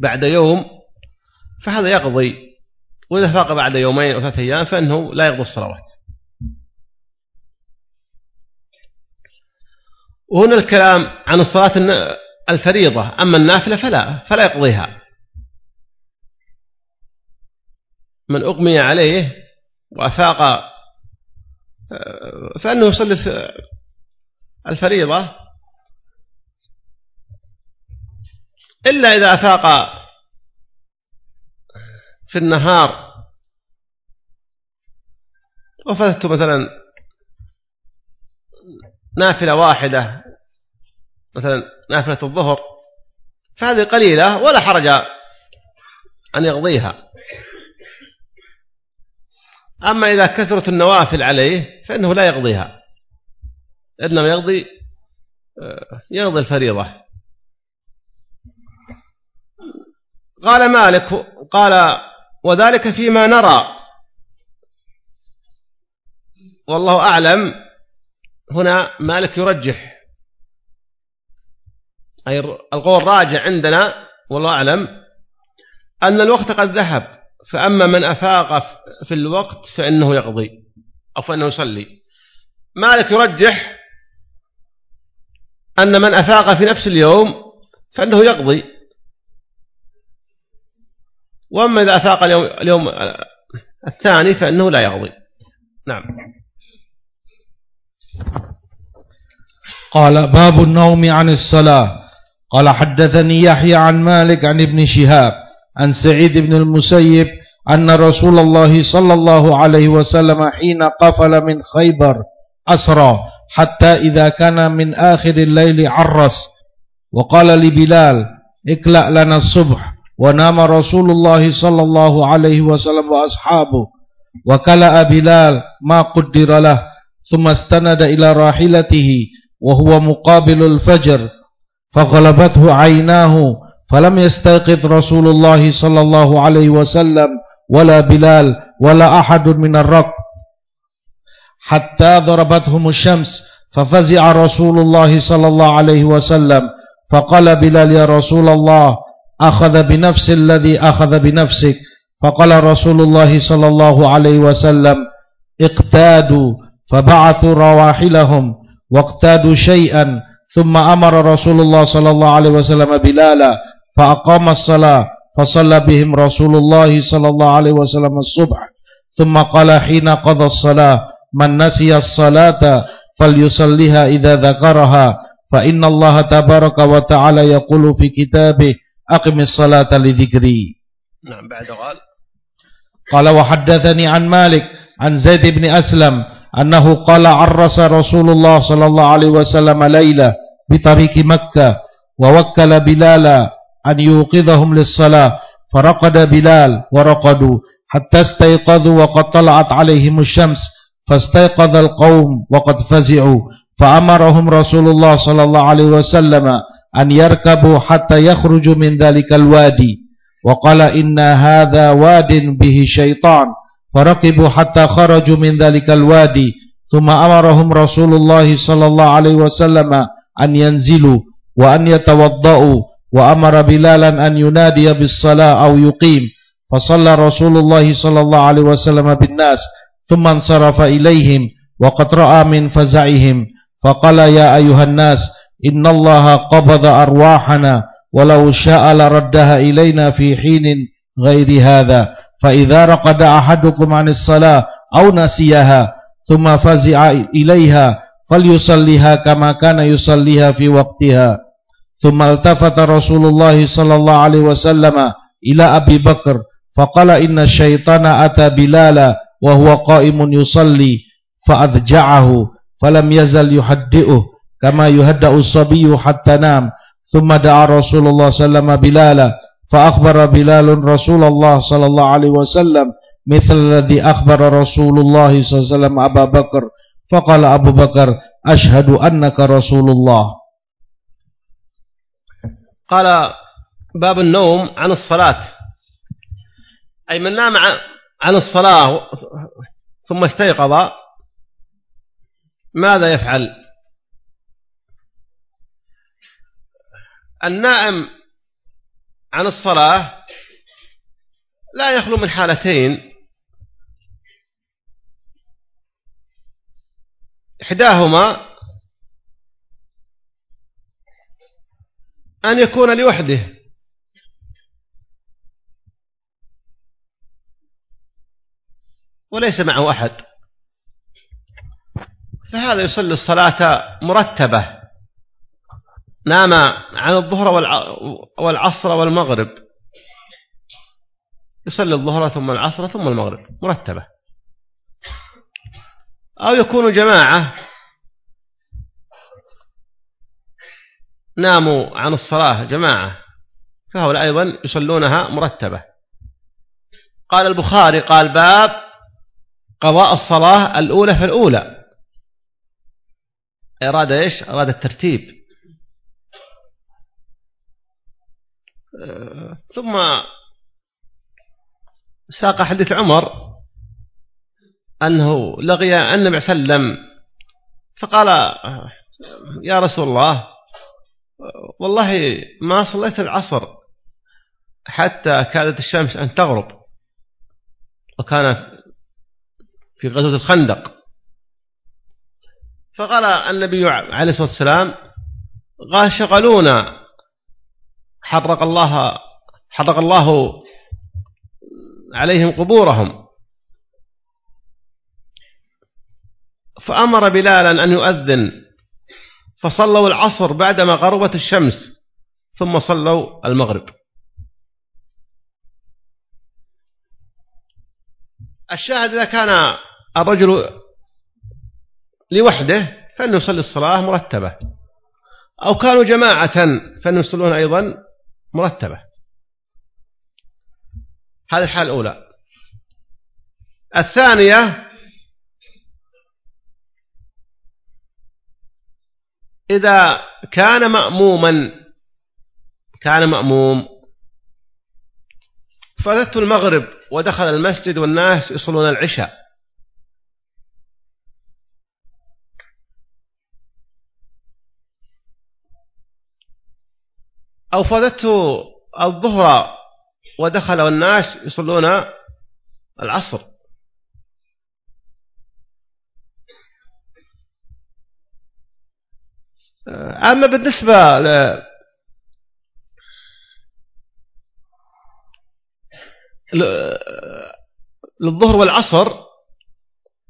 بعد يوم فهذا يقضي وإذا فاق بعد يومين أو ثلاثة أيام فإنه لا يقضي الصلوات. وهنا الكلام عن الصلاة الفريضة أما النافلة فلا فلا يقضيها. من أغمي عليه وأفاق فإنه يصلي الفريضة إلا إذا أفاق في النهار. وفاتته مثلا نافلة واحدة مثلا نافلة الظهر فهذه قليلة ولا حرج أن يقضيها. أما إذا كثرت النوافل عليه فإنه لا يقضيها إنما يقضي يقضي الفريضة. قال مالك قال وذلك فيما نرى. والله أعلم. هنا مالك يرجح. أي القول الراجع عندنا والله أعلم. أن الوقت قد ذهب فأما من أفاق في الوقت فإنه يقضي أو فإنه يصلي. مالك يرجح أن من أفاق في نفس اليوم فإنه يقضي. وأما إذا أفاق اليوم, اليوم الثاني فإنه لا يقضي. نعم. قال باب النوم عن الصلاة. قال حدثني يحيى عن مالك عن ابن شهاب عن سعيد بن المسيب أن رسول الله صلى الله عليه وسلم حين قفل من خيبر أسرى حتى إذا كان من آخر الليل عرس. وقال لبلال اكلأ لنا الصبح. ونام رسول الله صلى الله عليه وسلم وأصحابه وكلأ بلال ما قدر له ثم استند إلى راحلته وهو مقابل الفجر فغلبته عيناه فلم يستيقظ رسول الله صلى الله عليه وسلم ولا بلال ولا أحد من الركب حتى ضربتهم الشمس ففزع رسول الله صلى الله عليه وسلم فقال بلال يا رسول الله أخذ بنفس الذي أخذ بنفسك. فقال رسول الله صلى الله عليه وسلم اقتادوا. فبعثوا رواحلهم واقتادوا شيئا. ثم أمر رسول الله صلى الله عليه وسلم بلالا فأقام الصلاة فصلى بهم رسول الله صلى الله عليه وسلم الصبح. ثم قال حين قضى الصلاة من نسي الصلاة فليصليها إذا ذكرها. فإن الله تبارك وتعالى يقول في كتابه أقم الصلاة لذكري. نعم بعد قال قال وحدثني عن مالك عن زيد بن أسلم أنه قال عرس رسول الله صلى الله عليه وسلم ليلة بطريق مكة ووكل بلالا أن يوقظهم للصلاة. فرقد بلال ورقدوا حتى استيقظوا وقد طلعت عليهم الشمس. فاستيقظ القوم وقد فزعوا فأمرهم رسول الله صلى الله عليه وسلم أن يركبوا حتى يخرجوا من ذلك الوادي. وقال إن هذا واد به شيطان. فركبوا حتى خرجوا من ذلك الوادي. ثم أمرهم رسول الله صلى الله عليه وسلم أن ينزلوا وأن يتوضأوا وأمر بلالا أن ينادي بالصلاة أو يقيم. فصلى رسول الله صلى الله عليه وسلم بالناس. ثم انصرف إليهم. وقد رأى من فزعهم. فقال يا أيها الناس إن الله قبض أرواحنا ولو شاء لردها إلينا في حين غير هذا. فإذا رقد أحدكم عن الصلاة أو نسيها ثم فزع إليها فليصليها كما كان يصليها في وقتها. ثم التفت رسول الله صلى الله عليه وسلم إلى أبي بكر فقال إن الشيطان أتى بلالا وهو قائم يصلي فأذجعه فلم يزل يحدئه. كما يهدأ الصبي حتى نام. ثم دعا رسول الله صلى الله عليه وسلم بلالا فأخبر بلال رسول الله صلى الله عليه وسلم مثل الذي أخبر رسول الله صلى الله عليه وسلم أبا بكر. فقال أبو بكر أشهد أنك رسول الله. قال باب النوم عن الصلاة. أي من نام عن الصلاة ثم استيقظ ماذا يفعل؟ النائم عن الصلاة لا يخلو من حالتين. إحداهما أن يكون لوحده. وليس معه أحد. فهذا يصلي الصلاة مرتبة. نام عن الظهر والعصر والمغرب. يصلي الظهر ثم العصر ثم المغرب مرتبة. أو يكون جماعة ناموا عن الصلاة جماعة فهؤلاء أيضا يصلونها مرتبة. قال البخاري قال باب قضاء الصلاة الأولى في الأولى. أراد إيش؟ أراد الترتيب. ثم ساق حديث عمر أنه لقي النبي صلى الله عليه وسلم فقال يا رسول الله والله ما صليت العصر حتى كادت الشمس أن تغرب وكانت في غزوة الخندق. فقال النبي عليه الصلاة والسلام قال شغلونا حرق الله حرق الله عليهم قبورهم. فأمر بلالا أن يؤذن. فصلوا العصر بعدما غربت الشمس ثم صلوا المغرب. الشاهد إذا كان الرجل لوحده فإنه يصلي الصلاة مرتبة. أو كانوا جماعة فإنه يصلون أيضا مرتبة. هذه الحالة الأولى. الثانية إذا كان مأموما كان مأموم فاتته المغرب ودخل المسجد والناس يصلون العشاء. أو فاتته الظهر ودخل والناس يصلون العصر. أما بالنسبة للظهر والعصر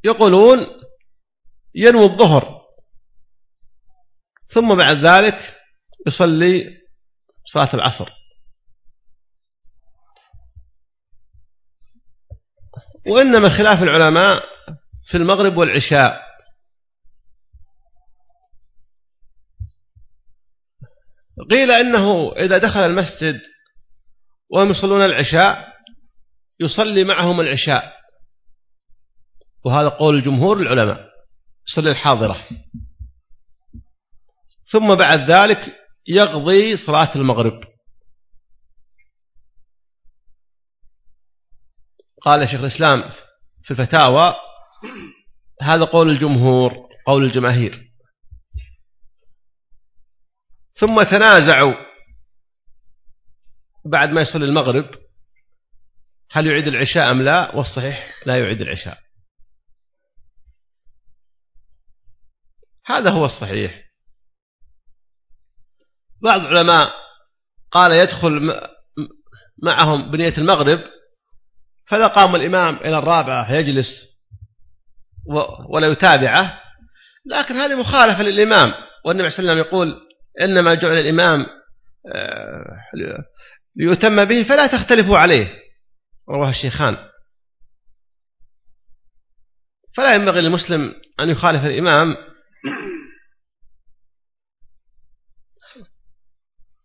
يقولون ينوي الظهر ثم بعد ذلك يصلي صلاة العصر. وإنما خلاف العلماء في المغرب والعشاء. قيل إنه إذا دخل المسجد وهم يصلون العشاء يصلي معهم العشاء. وهذا قول جمهور العلماء. يصلي الحاضرة. ثم بعد ذلك يقضي صلاة المغرب. قال شيخ الإسلام في الفتاوى هذا قول الجمهور قول الجماهير. ثم تنازعوا بعد ما يصلي المغرب هل يعيد العشاء أم لا؟ والصحيح لا يعيد العشاء. هذا هو الصحيح. بعض العلماء قال يدخل معهم بنية المغرب فإذا قام الإمام إلى الرابعة يجلس ولا يتابعه لكن هذه مخالفة للإمام والنبي صلى الله عليه وسلم يقول إنما جعل الإمام آه، ليتم به فلا تختلفوا عليه رواه الشيخان. فلا ينبغي للمسلم أن يخالف الإمام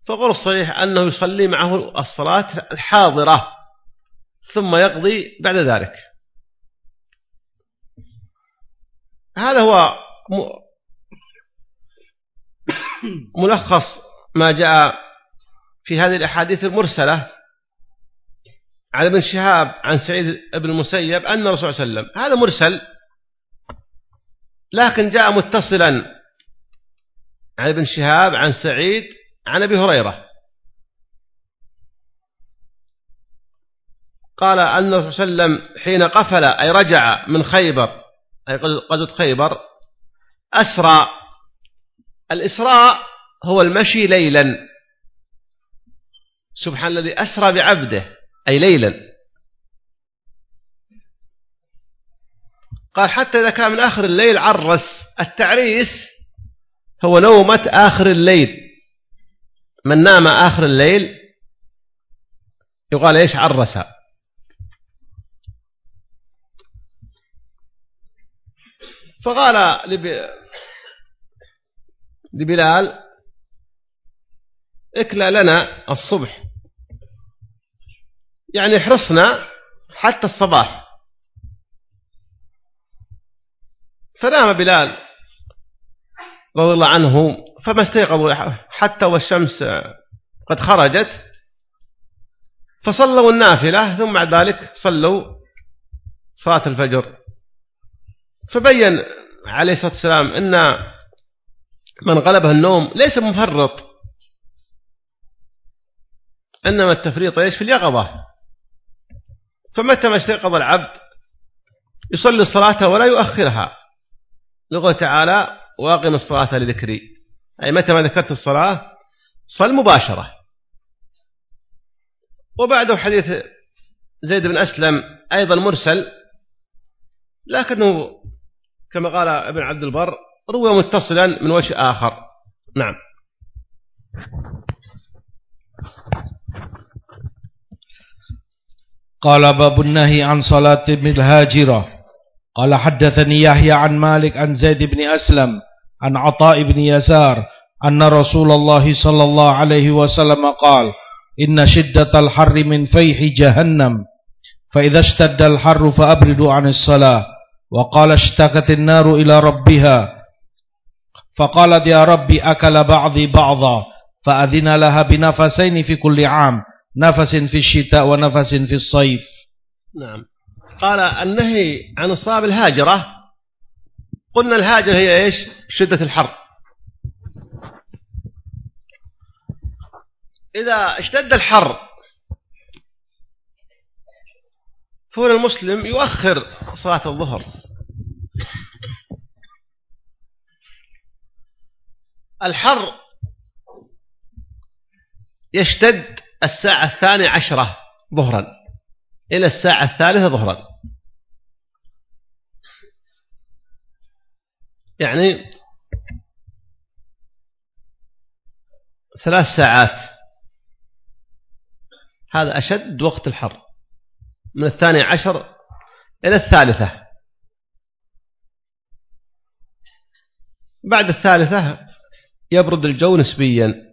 فقول الصحيح أنه يصلي معه الصلاة الحاضرة ثم يقضي بعد ذلك. هذا هو ملخص ما جاء في هذه الأحاديث المرسلة عن ابن شهاب عن سعيد بن المسيب أن الرسول صلى الله عليه وسلم هذا مرسل لكن جاء متصلا عن ابن شهاب عن سعيد عن أبي هريرة. قال أن صلى الله عليه وسلم حين قفل أي رجع من خيبر أي غزوة خيبر أسرى. الإسراء هو المشي ليلا. سبحان الذي أسرى بعبده أي ليلا. قال حتى إذا كان من آخر الليل عرس. التعريس هو نومة آخر الليل. من نام آخر الليل يقال إيش عرس. فقال لبلال اكلى لنا الصبح. يعني احرصنا حتى الصباح. فنام بلال رضي الله عنه فما استيقظوا حتى والشمس قد خرجت فصلوا النافلة ثم بعد ذلك صلوا صلاة الفجر. فبين عليه الصلاة والسلام أن من غلبه النوم ليس مفرط إنما التفريط إيش؟ في اليقظة. فمتى ما استيقظ العبد يصلي الصلاة ولا يؤخرها. لقول تعالى واقم الصلاة لذكري. أي متى ما ذكرت الصلاة؟ صل مباشرة. وبعده حديث زيد بن أسلم أيضا مرسل لكنه كما قال ابن عبد البر روى متصلا من وجه آخر. نعم. قال باب النهي عن صلاة بالهاجرة قال حدثني يحيى عن مالك عن زيد بن أسلم. عن عطاء بن يسار أن رسول الله صلى الله عليه وسلم قال إن شدة الحر من فيح جهنم. فإذا اشتد الحر فأبردوا عن الصلاة. وقال اشتكت النار إلى ربها. فقالت يا ربي أكل بعضي بعضا. فأذن لها بنفسين في كل عام نفس في الشتاء ونفس في الصيف. نعم. قال النهي عن الصلاة الهاجرة قلنا الهاجرة هي إيش؟ شدة الحر إذا اشتد الحر فهنا المسلم يؤخر صلاة الظهر. الحر يشتد الساعة الثانية عشرة ظهرا إلى الساعة الثالثة ظهرا. يعني ثلاث ساعات. هذا أشد وقت الحر. من الثانية عشر إلى الثالثة. بعد الثالثة يبرد الجو نسبيا.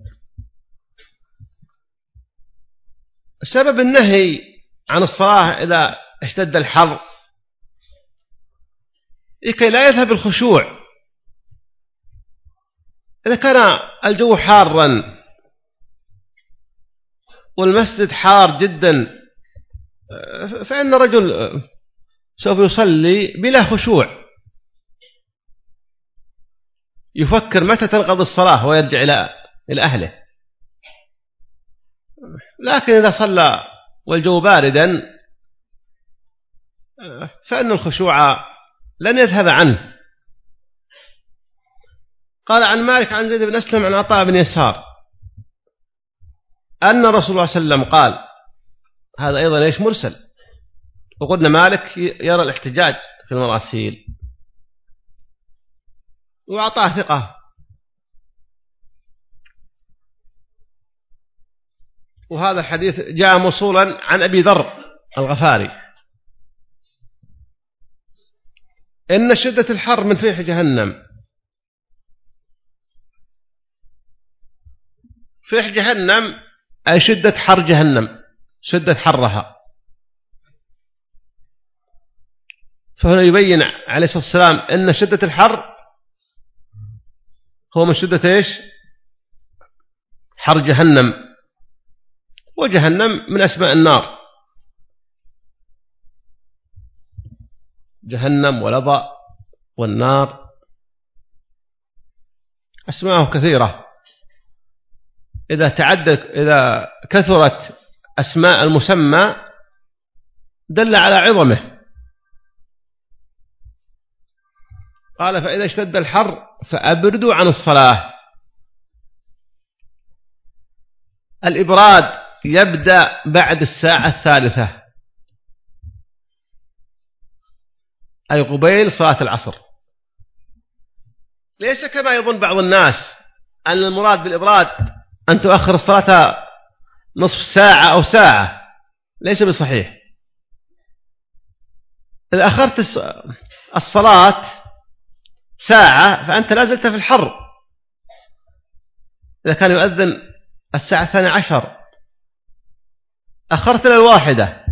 سبب النهي عن الصلاة إذا اشتد الحر لكي لا يذهب الخشوع. إذا كان الجو حارا والمسجد حار جدا. فإن الرجل سوف يصلي بلا خشوع. يفكر متى تنقضي الصلاة ويرجع إلى إلى أهله. لكن إذا صلى والجو باردا فإن الخشوع لن يذهب عنه. قال عن مالك عن زيد بن أسلم عن عطاء بن يسار أن رسول الله صلى الله عليه وسلم قال هذا أيضا ليش مرسل؟ وقلنا مالك يرى الاحتجاج في المراسيل. وأعطاه ثقة. وهذا الحديث جاء موصولا عن أبي ذر الغفاري. إن شدة الحر من فيح جهنم. فيح جهنم. أي شدة حر جهنم شدة حرها. فهنا يبين عليه الصلاة والسلام أن شدة الحر هو من شدة إيش؟ حر جهنم. وجهنم من أسماء النار. جهنم ولظى والنار. أسماءه كثيرة. إذا تعدد إذا كثرت أسماء المسمى دل على عظمه. قال فإذا اشتد الحر فأبردوا عن الصلاة. الإبراد يبدأ بعد الساعة الثالثة. أي قبيل صلاة العصر. ليس كما يظن بعض الناس أن المراد بالإبراد أن تؤخر الصلاة نصف ساعة أو ساعة. ليس بصحيح. إذا أخرت الصلاة ساعة فأنت لا زلت في الحر. إذا كان يؤذن الساعة الثانية عشر. أخرت إلى الواحدة.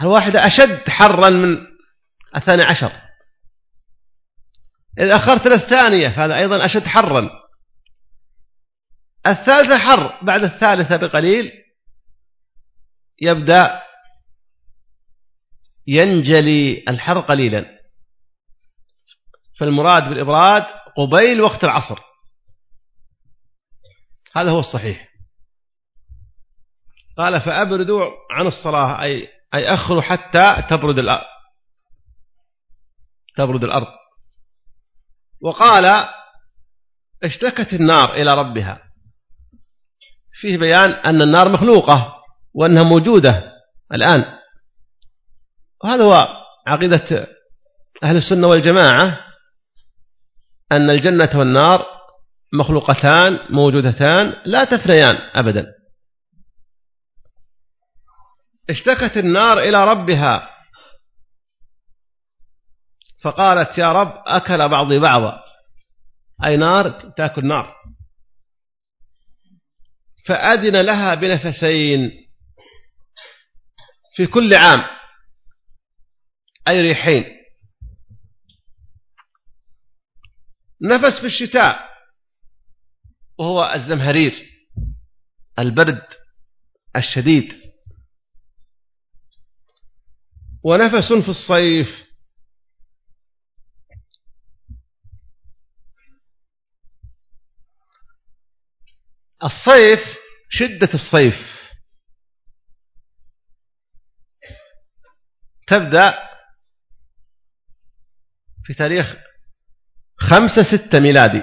الواحدة أشد حرا من الثاني عشر. إذا أخرت إلى الثانية فهذا أيضا أشد حرا. الثالثة حر بعد الثالثة بقليل يبدأ ينجلي الحر قليلا. فالمراد بالإبراد قبيل وقت العصر. هذا هو الصحيح. قال فأبردوا عن الصلاة أي, أي أخروا حتى تبرد الأرض تبرد الأرض. وقال اشتكت النار إلى ربها. فيه بيان أن النار مخلوقة وأنها موجودة الآن. وهذا هو عقيدة أهل السنة والجماعة أن الجنة والنار مخلوقتان موجودتان لا تفنيان أبدا. اشتكت النار إلى ربها فقالت يا رب أكل بعضي بعضا. أي نار؟ تأكل نار. فأذن لها بنفسين في كل عام أي ريحين. نفس في الشتاء وهو الزمهرير البرد الشديد. ونفس في الصيف الصيف شدة الصيف. تبدأ في تاريخ خمسة ستة ميلادي.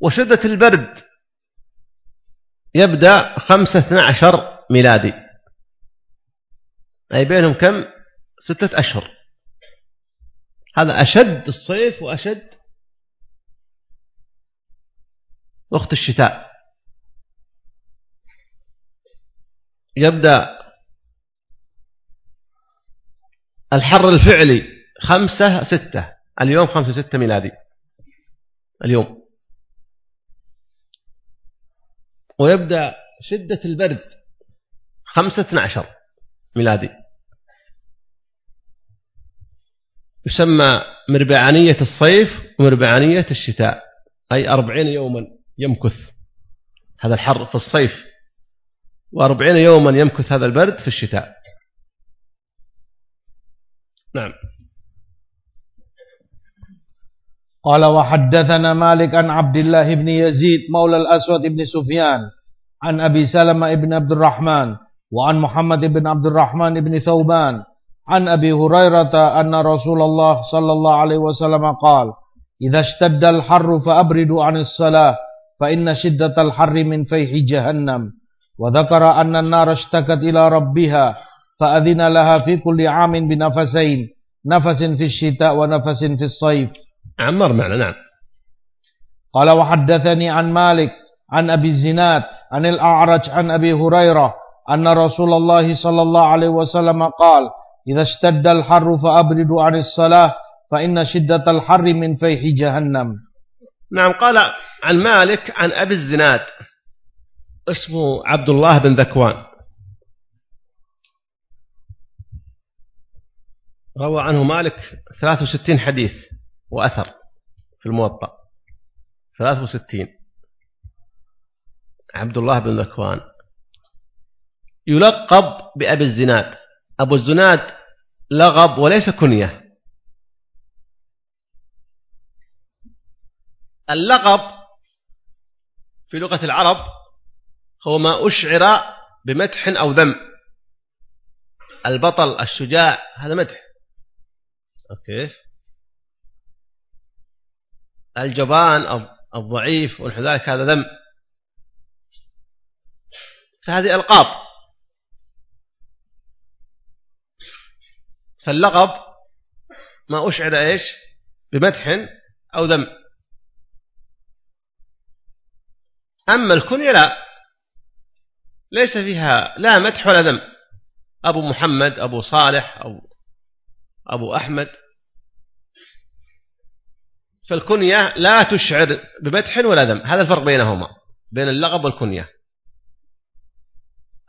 وشدة البرد يبدأ خمسة اثنى عشر ميلادي. أي بينهم كم؟ ستة أشهر. هذا أشد الصيف وأشد وقت الشتاء. يبدأ الحر الفعلي خمسة ستة. اليوم خمسة ستة ميلادي. اليوم. ويبدأ شدة البرد خمسة اثنى عشر ميلادي. يسمى مربعانية الصيف ومربعانية الشتاء أي أربعين يوما. يمكث هذا الحر في الصيف وأربعين يوما يمكث هذا البرد في الشتاء. نعم. قال وحدثنا مالك عن عبد الله بن يزيد مولى الأسود بن سفيان عن أبي سلمة بن عبد الرحمن وعن محمد بن عبد الرحمن بن ثوبان عن أبي هريرة أن رسول الله صلى الله عليه وسلم قال إذا اشتد الحر فأبردوا عن الصلاة فإن شدة الحر من فيح جهنم وذكر أن النار اشتكت إلى ربها فأذن لها في كل عام بنفسين نفس في الشتاء ونفس في الصيف. عمر معنا نعم. قال وحدثني عن مالك عن أبي الزناد عن الأعرج عن أبي هريرة أن رسول الله صلى الله عليه وسلم قال إذا اشتد الحر فأبردوا عن الصلاة فإن شدة الحر من فيح جهنم. نعم قال عن مالك عن أبي الزناد اسمه عبد الله بن ذكوان. روى عنه مالك 63 حديث وأثر في الموطأ. 63 عبد الله بن ذكوان. يلقب بأبي الزناد. أبو الزناد لغب وليس كنية. اللقب في لغة العرب هو ما أشعر بمدح أو ذم. البطل الشجاع هذا مدح. كيف الجبان الضعيف ونحو هذا ذم. فهذه ألقاب. فاللقب ما أشعر إيش؟ بمدح أو ذم. أما الكنية لا. ليس فيها لا مدح ولا ذم. أبو محمد أبو صالح أو أبو أحمد. فالكنية لا تشعر بمدح ولا ذم. هذا الفرق بينهما بين اللغب والكنية.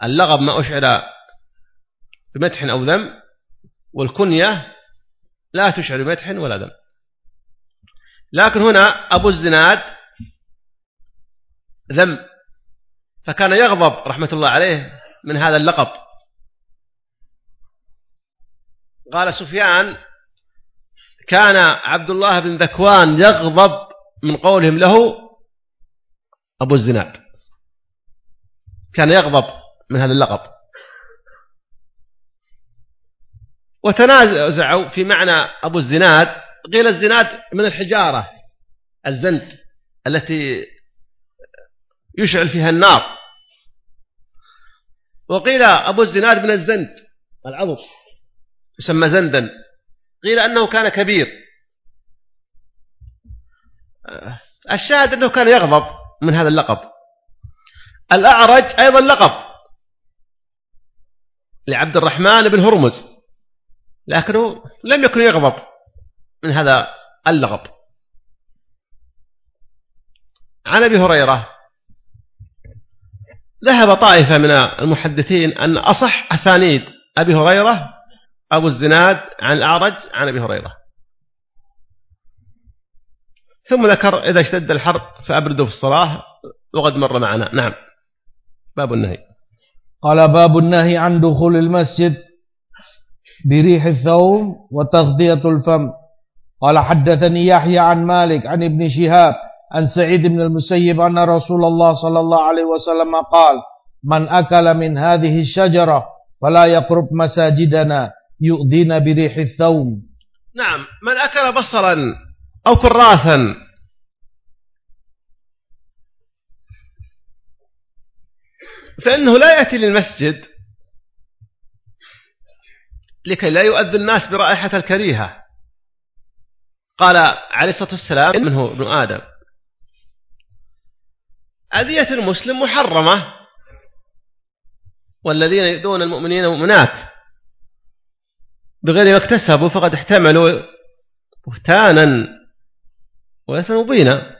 اللغب ما أشعر بمدح أو ذم والكنية لا تشعر بمدح ولا ذم. لكن هنا أبو الزناد ذم فكان يغضب رحمة الله عليه من هذا اللقب. قال سفيان كان عبد الله بن ذكوان يغضب من قولهم له أبو الزناد. كان يغضب من هذا اللقب. وتنازعوا في معنى أبو الزناد. قيل الزناد من الحجارة الزند التي يشعل فيها النار. وقيل أبو الزناد من الزند العضب يسمى زندا قيل أنه كان كبير. الشاهد أنه كان يغضب من هذا اللقب. الأعرج أيضا لقب لعبد الرحمن بن هرمز لكنه لم يكن يغضب من هذا اللغب عن أبي هريرة ذهب طائفة من المحدثين أن أصح أسانيد أبي هريرة أبو الزناد عن الأعرج عن أبي هريرة. ثم ذكر إذا اشتد الحرب فأبردوا في الصلاة وقد مر معنا. نعم. باب النهي. قال باب النهي عن دخول المسجد بريح الثوم وتغطية الفم. قال حدثني يحيى عن مالك عن ابن شهاب عن سعيد بن المسيب أن رسول الله صلى الله عليه وسلم قال من أكل من هذه الشجرة فلا يقرب مساجدنا يؤذينا بريح الثوم. نعم من أكل بصلا أو كراثا فإنه لا يأتي للمسجد لكي لا يؤذي الناس برائحة الكريهة. قال عليه الصلاة والسلام منه ابن آدم. أذية المسلم محرمة. والذين يؤذون المؤمنين والمؤمنات بغير ما اكتسبوا فقد احتملوا بهتانا وإثما مبينا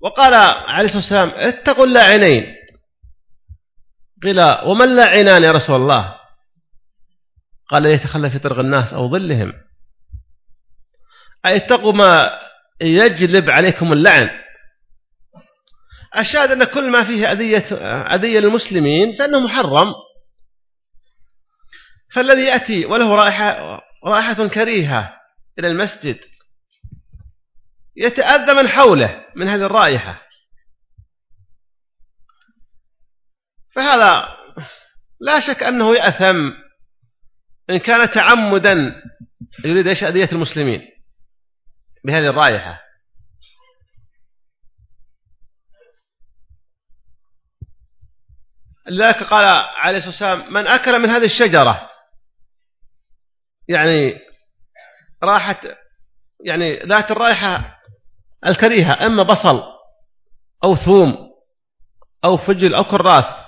وقال عليه الصلاة والسلام اتقوا اللاعنين. قيل وما اللاعنان يا رسول الله؟ قال يتخلى في طرق الناس أو ظلهم. أي اتقوا ما يجلب عليكم اللعن. الشاهد أن كل ما فيه أذية, أذية للمسلمين فإنه محرم. فالذي يأتي وله رائحة, رائحة كريهة إلى المسجد يتأذى من حوله من هذه الرائحة. فهذا لا شك أنه يأثم إن كان تعمدا يريد إيش؟ أذية المسلمين. بهذه الرائحة. لذلك قال عليه الصلاة والسلام من أكل من هذه الشجرة. يعني راحت يعني ذات الرائحة الكريهة إما بصل أو ثوم أو فجل أو كراث.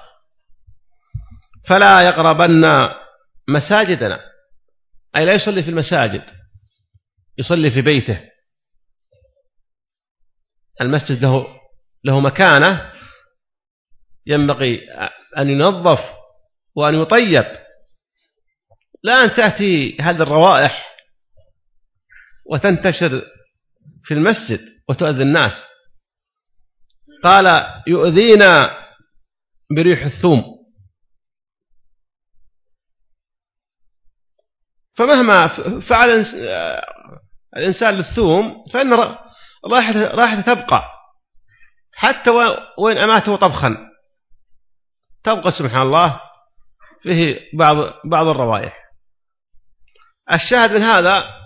فلا يقربن مساجدنا. أي لا يصلي في المساجد يصلي في بيته. المسجد له له مكانة ينبغي أن ينظف وأن يطيب. لا أن تأتي هذه الروائح وتنتشر في المسجد وتؤذي الناس. قال يؤذينا بريح الثوم. فمهما فعل الإنسان للثوم فإن راحته راحته تبقى. حتى وإن أماته طبخا. تبقى سبحان الله فيه بعض بعض الروائح. الشاهد من هذا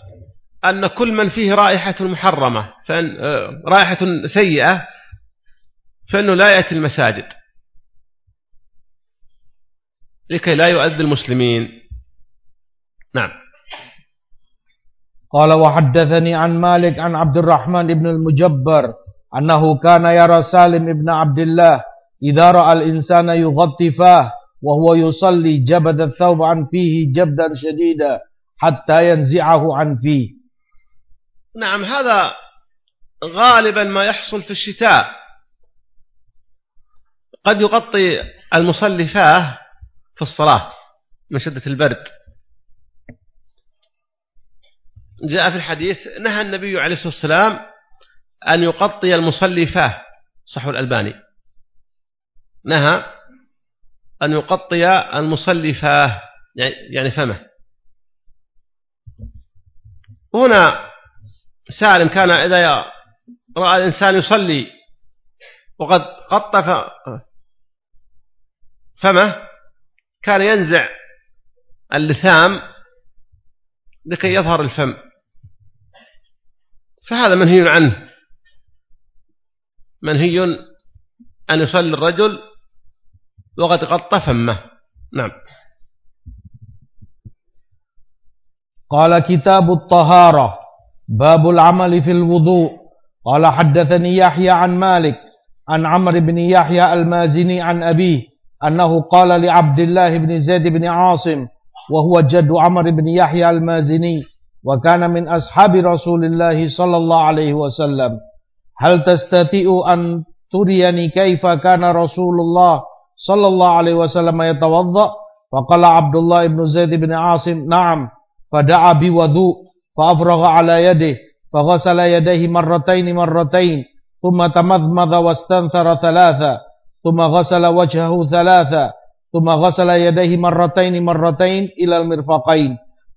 أن كل من فيه رائحة محرمة فإن رائحة سيئة فإنه لا يأتي المساجد. لكي لا يؤذي المسلمين. نعم. قال وحدثني عن مالك عن عبد الرحمن بن المجبر أنه كان يرى سالم بن عبد الله إذا رأى الإنسان يغطي فاه وهو يصلي جبد الثوب عن فيه جبدا شديدا حتى ينزعه عن فيه. نعم هذا غالبا ما يحصل في الشتاء. قد يغطي المصلي فاه في الصلاة من شدة البرد. جاء في الحديث نهى النبي عليه الصلاة والسلام أن يغطي المصلي فاه صحو الألباني. نهى أن يغطي المصلي فاه يعني فمه. هنا سالم كان إذا رأى الإنسان يصلي وقد قطف فمه كان ينزع اللثام لكي يظهر الفم. فهذا منهي عنه. منهي أن يصلي الرجل وقد غطى فمه. نعم. قال كتاب الطهارة باب العمل في الوضوء. قال حدثني يحيى عن مالك عن عمرو بن يحيى المازني عن أبيه أنه قال لعبد الله بن زيد بن عاصم وهو جد عمرو بن يحيى المازني وكان من أصحاب رسول الله صلى الله عليه وسلم. هل تستطيع أن تريني كيف كان رسول الله صلى الله عليه وسلم يتوضأ؟ فقال عبد الله بن زيد بن عاصم نعم. فدعا بوضوء فأفرغ على يده فغسل يديه مرتين مرتين ثم تمضمض واستنثر ثلاثة ثم غسل وجهه ثلاثة ثم غسل يديه مرتين مرتين إلى المرفقين.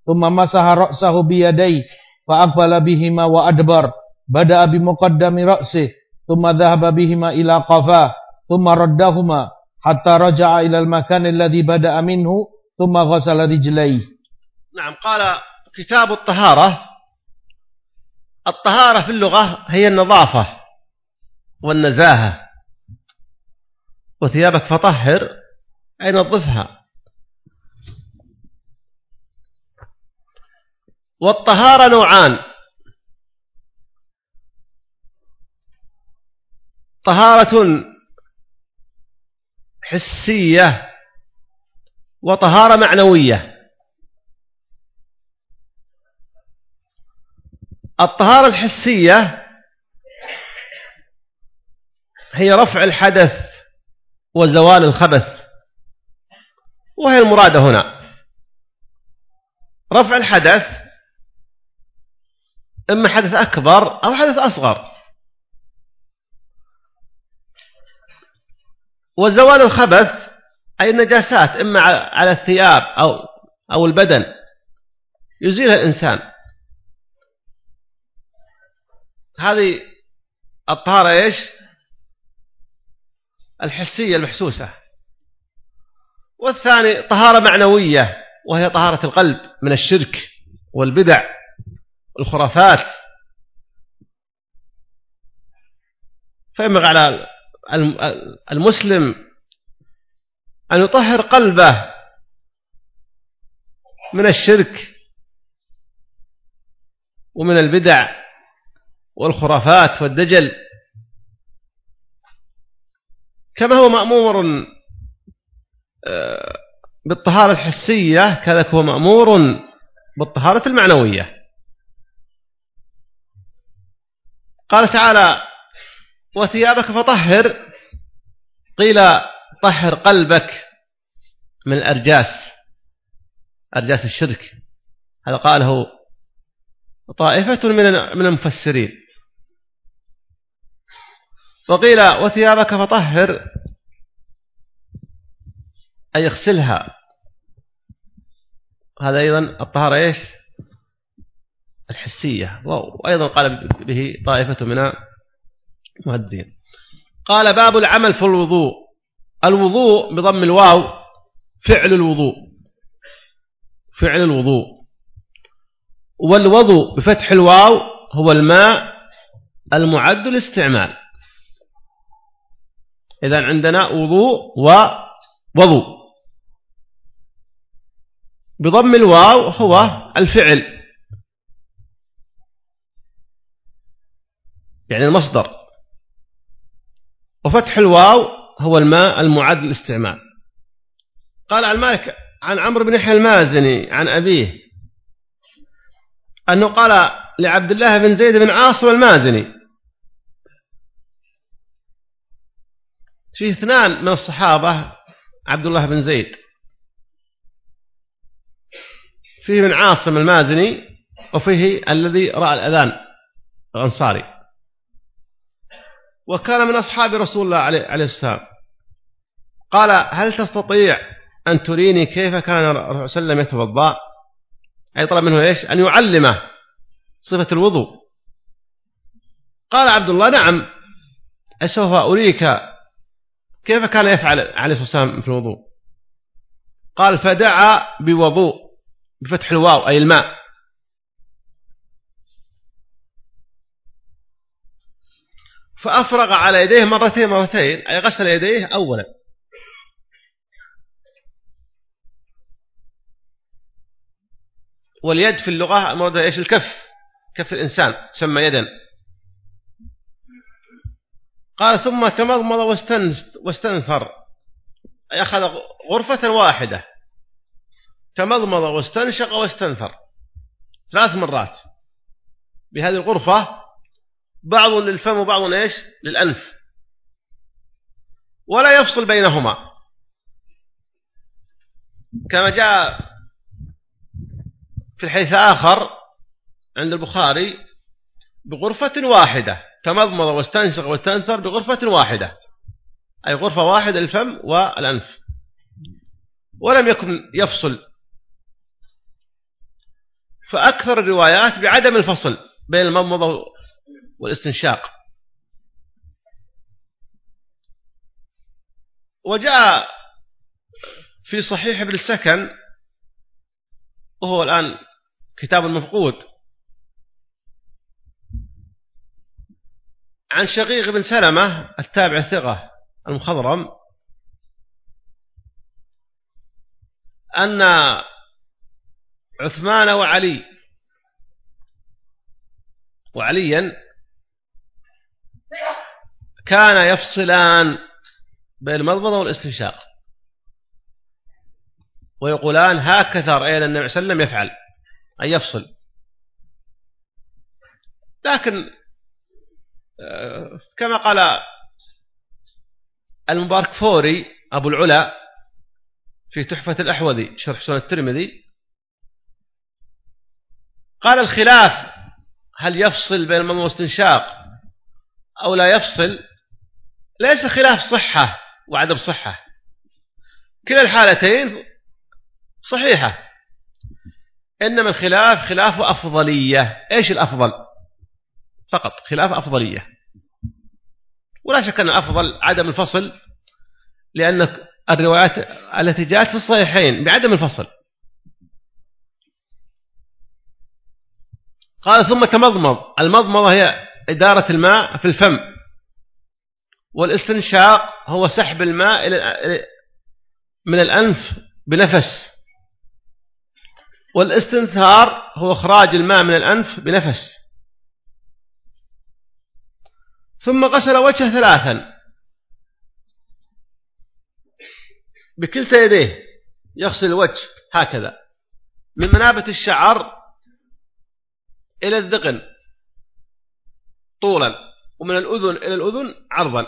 ثم مسح رأسه بيديه فأقبل بهما وأدبر. بدأ بمقدم رأسه ثم ذهب بهما إلى قفاه ثم ردهما حتى رجع إلى المكان الذي بدأ منه ثم غسل رجليه. نعم قال كتاب الطهارة. الطهارة في اللغة هي النظافة والنزاهة. وثيابك فطهر أي نظفها. والطهارة نوعان. طهارة حسية وطهارة معنوية. الطهارة الحسية هي رفع الحدث وزوال الخبث وهي المرادة هنا. رفع الحدث إما حدث أكبر أو حدث أصغر. وزوال الخبث أي النجاسات إما على الثياب أو أو البدن. يزيلها الإنسان. هذه الطهارة إيش؟ الحسية المحسوسة. والثاني طهارة معنوية وهي طهارة القلب من الشرك والبدع. والخرافات فينبغي على المسلم أن يطهر قلبه من الشرك ومن البدع والخرافات والدجل. كما هو مأمور آه، بالطهارة الحسية كذلك هو مأمور بالطهارة المعنوية. قال تعالى وثيابك فطهر. قيل طهر قلبك من الأرجاس أرجاس الشرك. هذا قاله طائفة من المفسرين. وقيل وثيابك فطهر. أي اغسلها. هذا أيضا الطهارة إيش؟ الحسية. وأيضا قال به طائفة من المهدين قال باب العمل في الوضوء. الوضوء بضم الواو فعل الوضوء. فعل الوضوء. والوضوء بفتح الواو هو الماء المعد للاستعمال إذا عندنا وضوء ووضوء بضم الواو هو الفعل. يعني المصدر. وفتح الواو هو الماء المعد للاستعمال. قال عن مالك عن عمرو بن يحيى المازني عن أبيه أنه قال لعبد الله بن زيد بن عاصم المازني فيه اثنان من الصحابة عبد الله بن زيد فيه من عاصم المازني وفيه الذي رأى الأذان الأنصاري. وكان من أصحاب رسول الله عليه السلام. قال هل تستطيع أن تريني كيف كان صلى الله وسلم يتوضأ؟ أي طلب منه إيش؟ أن يعلمه صفة الوضوء. قال عبد الله نعم أسوف أريك كيف كان يفعل عليه الصلاة والسلام في الوضوء؟ قال فدعا بوضوء بفتح الواو أي الماء. فأفرغ على يديه مرتين مرتين أي غسل يديه أولا. واليد في اللغة مرضى إيش؟ الكف. كف الإنسان سمى يدا. قال ثم تمضمض واستنثر. أي أخذ غرفة واحدة. تمضمض واستنشق واستنثر. ثلاث مرات. بهذه الغرفة بعض للفم وبعض إيش للأنف. ولا يفصل بينهما. كما جاء في الحديث آخر عند البخاري بغرفة واحدة تمضمض واستنشق واستنثر بغرفة واحدة. أي غرفة واحدة للفم والأنف. ولم يكن يفصل. فأكثر الروايات بعدم الفصل بين المضمضة والاستنشاق. وجاء في صحيح ابن السكن وهو الآن كتاب المفقود عن شقيق بن سلمة التابع الثقة المخضرم أن عثمان وعلي وعليا كان يفصلان بين المضمضة والاستنشاق. ويقولان هكذا رأينا النبي صلى الله عليه وسلم يفعل أن يفصل. لكن آه، كما قال المبارك فوري أبو العلا في تحفة الأحوذي شرح سنة الترمذي قال الخلاف هل يفصل بين المضمضة والاستنشاق أو لا يفصل؟ ليس خلاف صحة وعدم صحة. كلا الحالتين صحيحة. إنما الخلاف خلاف أفضلية. إيش الأفضل؟ فقط خلاف أفضلية. ولا شك أن الأفضل عدم الفصل لأن الروايات التي جاءت في الصحيحين بعدم الفصل. قال ثم تمضمض المضمضة هي إدارة الماء في الفم. والاستنشاق هو سحب الماء من الأنف بنفس. والاستنثار هو إخراج الماء من الأنف بنفس. ثم غسل وجهه ثلاثا. بكلتا يديه يغسل الوجه هكذا. من منابة الشعر إلى الذقن طولا. ومن الأذن إلى الأذن عرضا.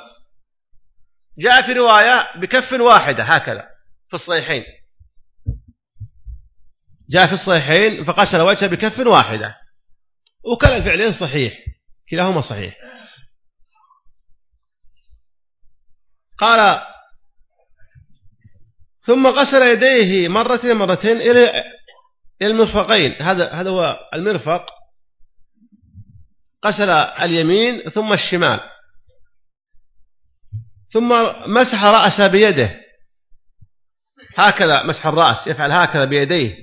جاء في رواية بكف واحدة هكذا في الصحيحين. جاء في الصحيحين فغسل وجهه بكف واحدة. وكلا الفعلين صحيح كلاهما صحيح. قال ثم غسل يديه مرتين مرتين إلى المرفقين. هذا هذا هو المرفق. غسل اليمين ثم الشمال. ثم مسح رأسه بيده. هكذا مسح الرأس يفعل هكذا بيديه.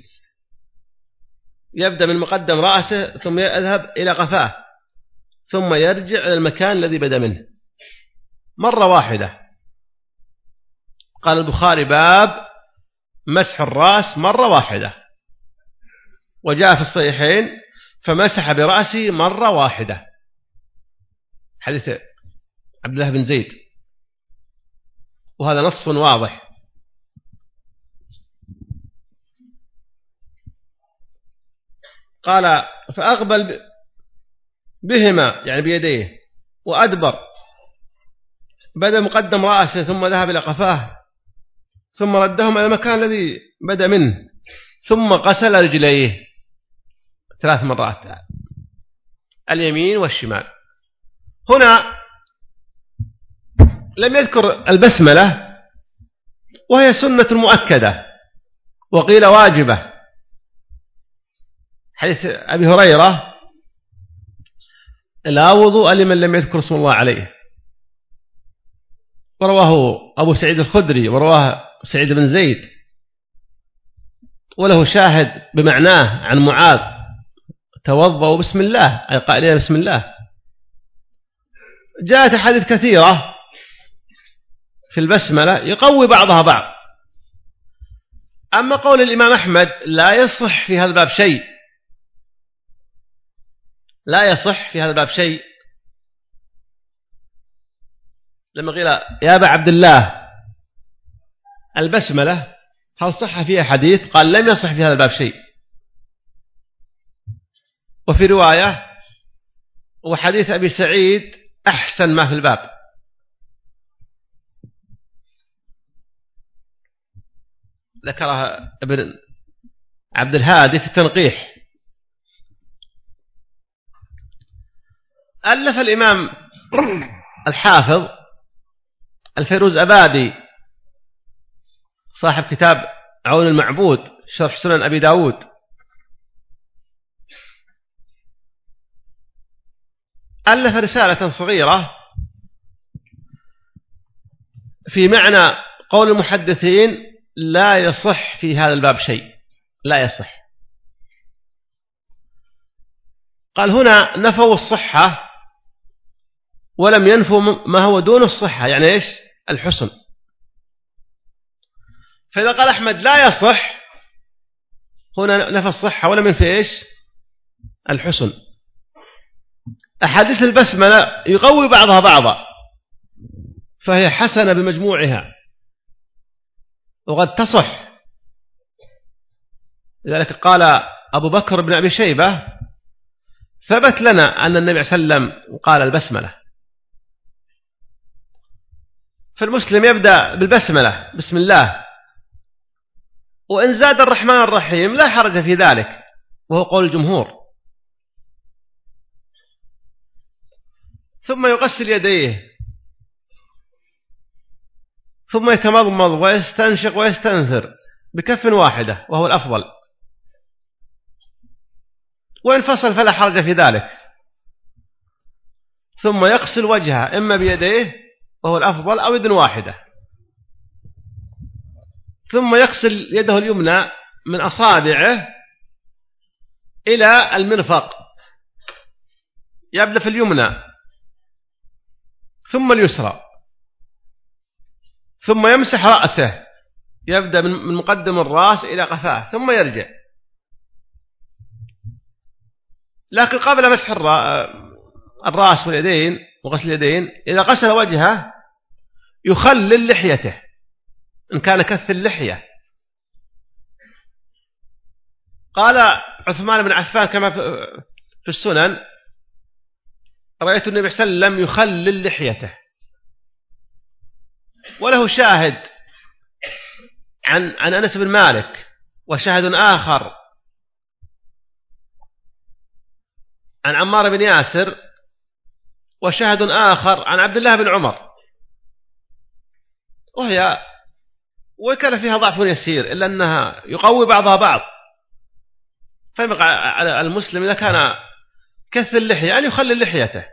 يبدأ من مقدم رأسه ثم يذهب إلى قفاه ثم يرجع إلى المكان الذي بدأ منه. مرة واحدة. قال البخاري باب مسح الرأس مرة واحدة. وجاء في الصحيحين فمسح برأسه مرة واحدة. حديث عبد الله بن زيد. وهذا نص واضح. قال فأقبل بهما يعني بيديه وأدبر. بدأ مقدم رأسه ثم ذهب إلى قفاه ثم ردهم إلى المكان الذي بدأ منه ثم غسل رجليه. ثلاث مرات. اليمين والشمال. هنا لم يذكر البسملة وهي سنة مؤكدة وقيل واجبة. حديث أبي هريرة لا وضوء لمن لم يذكر اسم الله عليه. ورواه أبو سعيد الخدري ورواه سعيد بن زيد وله شاهد بمعناه عن معاذ. توضأوا بسم الله أي قائلين بسم الله. جاءت حديث كثيرة في البسملة يقوي بعضها بعض. أما قول الإمام أحمد لا يصح في هذا الباب شيء. لا يصح في هذا الباب شيء. لما قيل يا أبا عبد الله البسملة هل صح فيها حديث قال لم يصح في هذا الباب شيء. وفي رواية وحديث أبي سعيد أحسن ما في الباب. ذكرها ابن عبد الهادي في التنقيح. ألف الإمام الحافظ الفيروز أبادي صاحب كتاب عون المعبود شرح سنن أبي داود. ألف رسالة صغيرة في معنى قول المحدثين لا يصح في هذا الباب شيء. لا يصح. قال هنا نفوا الصحة ولم ينفوا ما هو دون الصحة يعني إيش؟ الحسن. فإذا قال أحمد لا يصح هنا نفى الصحة ولم ينفي إيش؟ الحسن. أحاديث البسملة يقوي بعضها بعضا فهي حسنة بمجموعها وقد تصح. لذلك قال أبو بكر بن أبي شيبة ثبت لنا أن النبي صلى الله عليه وسلم قال البسملة. فالمسلم يبدأ بالبسملة بسم الله. وإن زاد الرحمن الرحيم لا حرج في ذلك وهو قول الجمهور. ثم يغسل يديه. ثم يتمضمض ويستنشق ويستنثر بكف واحدة وهو الأفضل. وإن فصل فلا حرج في ذلك. ثم يغسل وجهه إما بيديه وهو الأفضل أو يد واحدة. ثم يغسل يده اليمنى من أصابعه إلى المرفق يبدأ في اليمنى. ثم اليسرى. ثم يمسح رأسه. يبدأ من مقدم الرأس إلى قفاه ثم يرجع. لكن قبل مسح الرأس واليدين وغسل اليدين إذا غسل وجهه يخلل لحيته. إن كان كث اللحية. قال عثمان بن عفان كما في السنن رأيت النبي صلى الله عليه وسلم يخلل لحيته. وله شاهد عن عن أنس بن مالك وشاهد آخر عن عمار بن ياسر وشاهد آخر عن عبد الله بن عمر. وهي وكان فيها ضعف يسير إلا أنها يقوي بعضها بعض. فيبقى على المسلم إذا كان كث اللحية أن يخلي لحيته.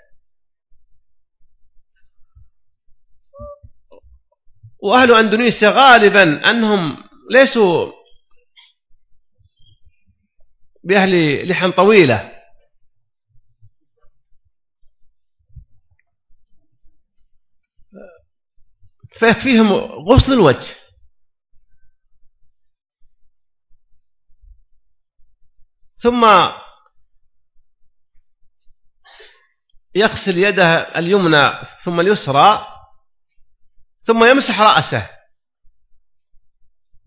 وأهل أندونيسيا غالبا أنهم ليسوا بأهل لحم طويلة. فيكفيهم غسل الوجه. ثم يغسل يده اليمنى ثم اليسرى ثم يمسح رأسه.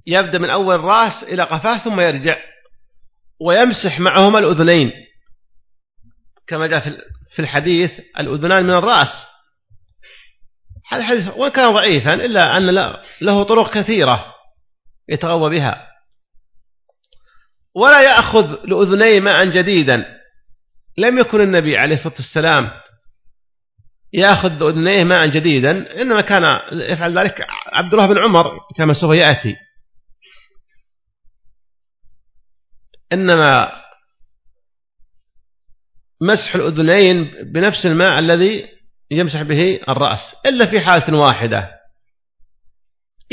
يبدأ من أول الرأس إلى قفاه ثم يرجع ويمسح معهما الأذنين. كما جاء في الحديث الأذنان من الرأس. هذا الحديث وإن كان ضعيفا إلا أن له طرق كثيرة يتغوى بها. ولا يأخذ لأذنيه ماء جديدا. لم يكن النبي عليه الصلاة والسلام يأخذ لأذنيه ماء جديدا إنما كان يفعل ذلك عبد الله بن عمر كما سوف يأتي. إنما مسح الأذنين بنفس الماء الذي يمسح به الرأس إلا في حالة واحدة.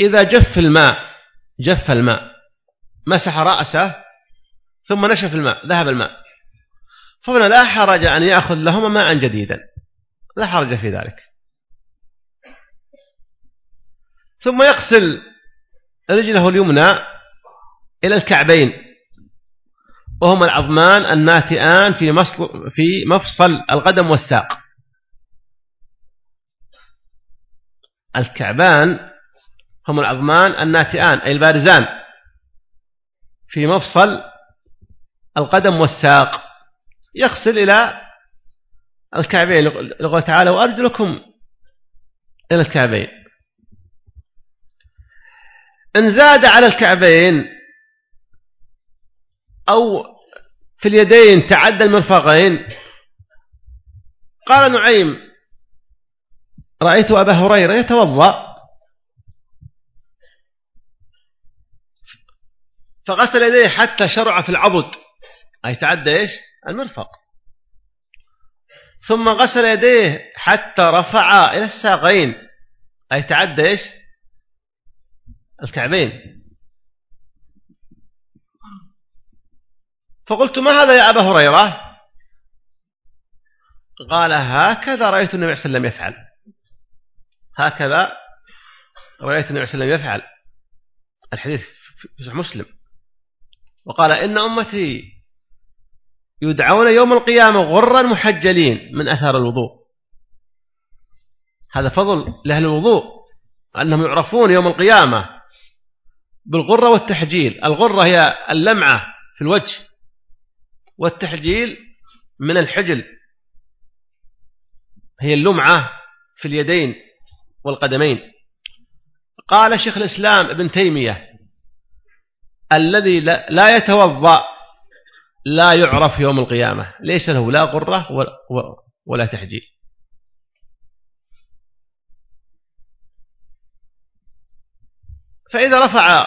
إذا جف الماء جف الماء مسح رأسه ثم نشف الماء ذهب الماء. فهنا لا حرج أن يأخذ لهما ماء جديدا. لا حرج في ذلك. ثم يغسل رجله اليمنى إلى الكعبين وهما العظمان الناتئان في في مفصل القدم والساق. الكعبان هم العظمان الناتئان أي البارزان في مفصل القدم والساق. يغسل إلى الكعبين. لقول تعالى وأرجلكم إلى الكعبين. إن زاد على الكعبين أو في اليدين تعدى المرفقين. قال نعيم رأيت أبا هريرة يتوضأ. فغسل يديه حتى شرع في العضد. أي تعدى إيش؟ المرفق. ثم غسل يديه حتى رفع إلى الساقين. أي تعدى إيش؟ الكعبين. فقلت ما هذا يا أبا هريرة؟ قال هكذا رأيت النبي صلى الله عليه وسلم يفعل. هكذا رأيت النبي صلى الله عليه وسلم يفعل. الحديث في مسلم. وقال إن أمتي يدعون يوم القيامة غرا محجلين من أثار الوضوء. هذا فضل لأهل الوضوء أنهم يعرفون يوم القيامة بالغرة والتحجيل. الغرة هي اللمعة في الوجه والتحجيل من الحجل. هي اللمعة في اليدين والقدمين. قال شيخ الإسلام ابن تيمية الذي لا يتوضأ لا يعرف يوم القيامة. ليس له لا غرة ولا تحجيل. فإذا رفع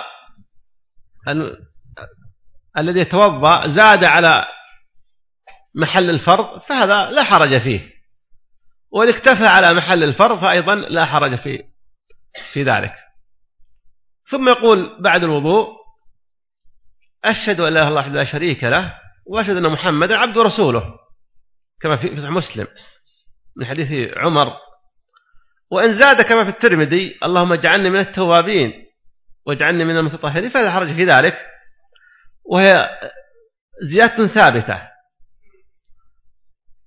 الذي يتوضأ زاد على محل الفرض فهذا لا حرج فيه. وإن اكتفى على محل الفرض فأيضا لا حرج في في ذلك. ثم يقول بعد الوضوء أشهد أن لا إله إلا الله لا شريك له وأشهد أن محمدا عبد رسوله كما في صحيح مسلم من حديث عمر. وإن زاد كما في الترمذي اللهم اجعلني من التوابين واجعلني من المتطهرين فلا حرج في ذلك. وهي زيادة ثابتة.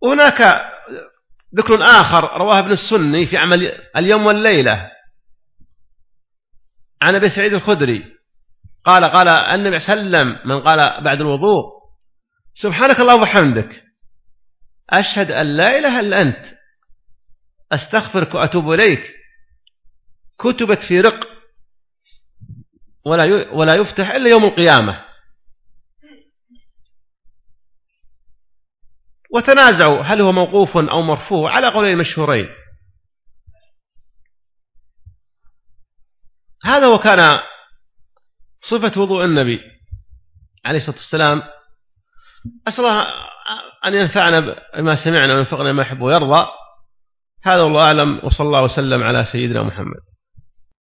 هناك ذكر آخر رواه ابن السني في عمل اليوم والليلة. عن أبي سعيد الخدري قال قال النبي صلى الله عليه وسلم من قال بعد الوضوء سبحانك اللهم وبحمدك. أشهد أن لا إله إلا أنت. أستغفرك وأتوب إليك. كتبت في رق. ولا ولا يفتح إلا يوم القيامة. وتنازعوا هل هو موقوف أو مرفوع على قولين مشهورين. هذا وكان صفة وضوء النبي عليه الصلاة والسلام أسأل الله أن ينفعنا بما سمعنا وينفقنا ما يحب ويرضى. هذا والله أعلم وصلى الله وسلم على سيدنا محمد.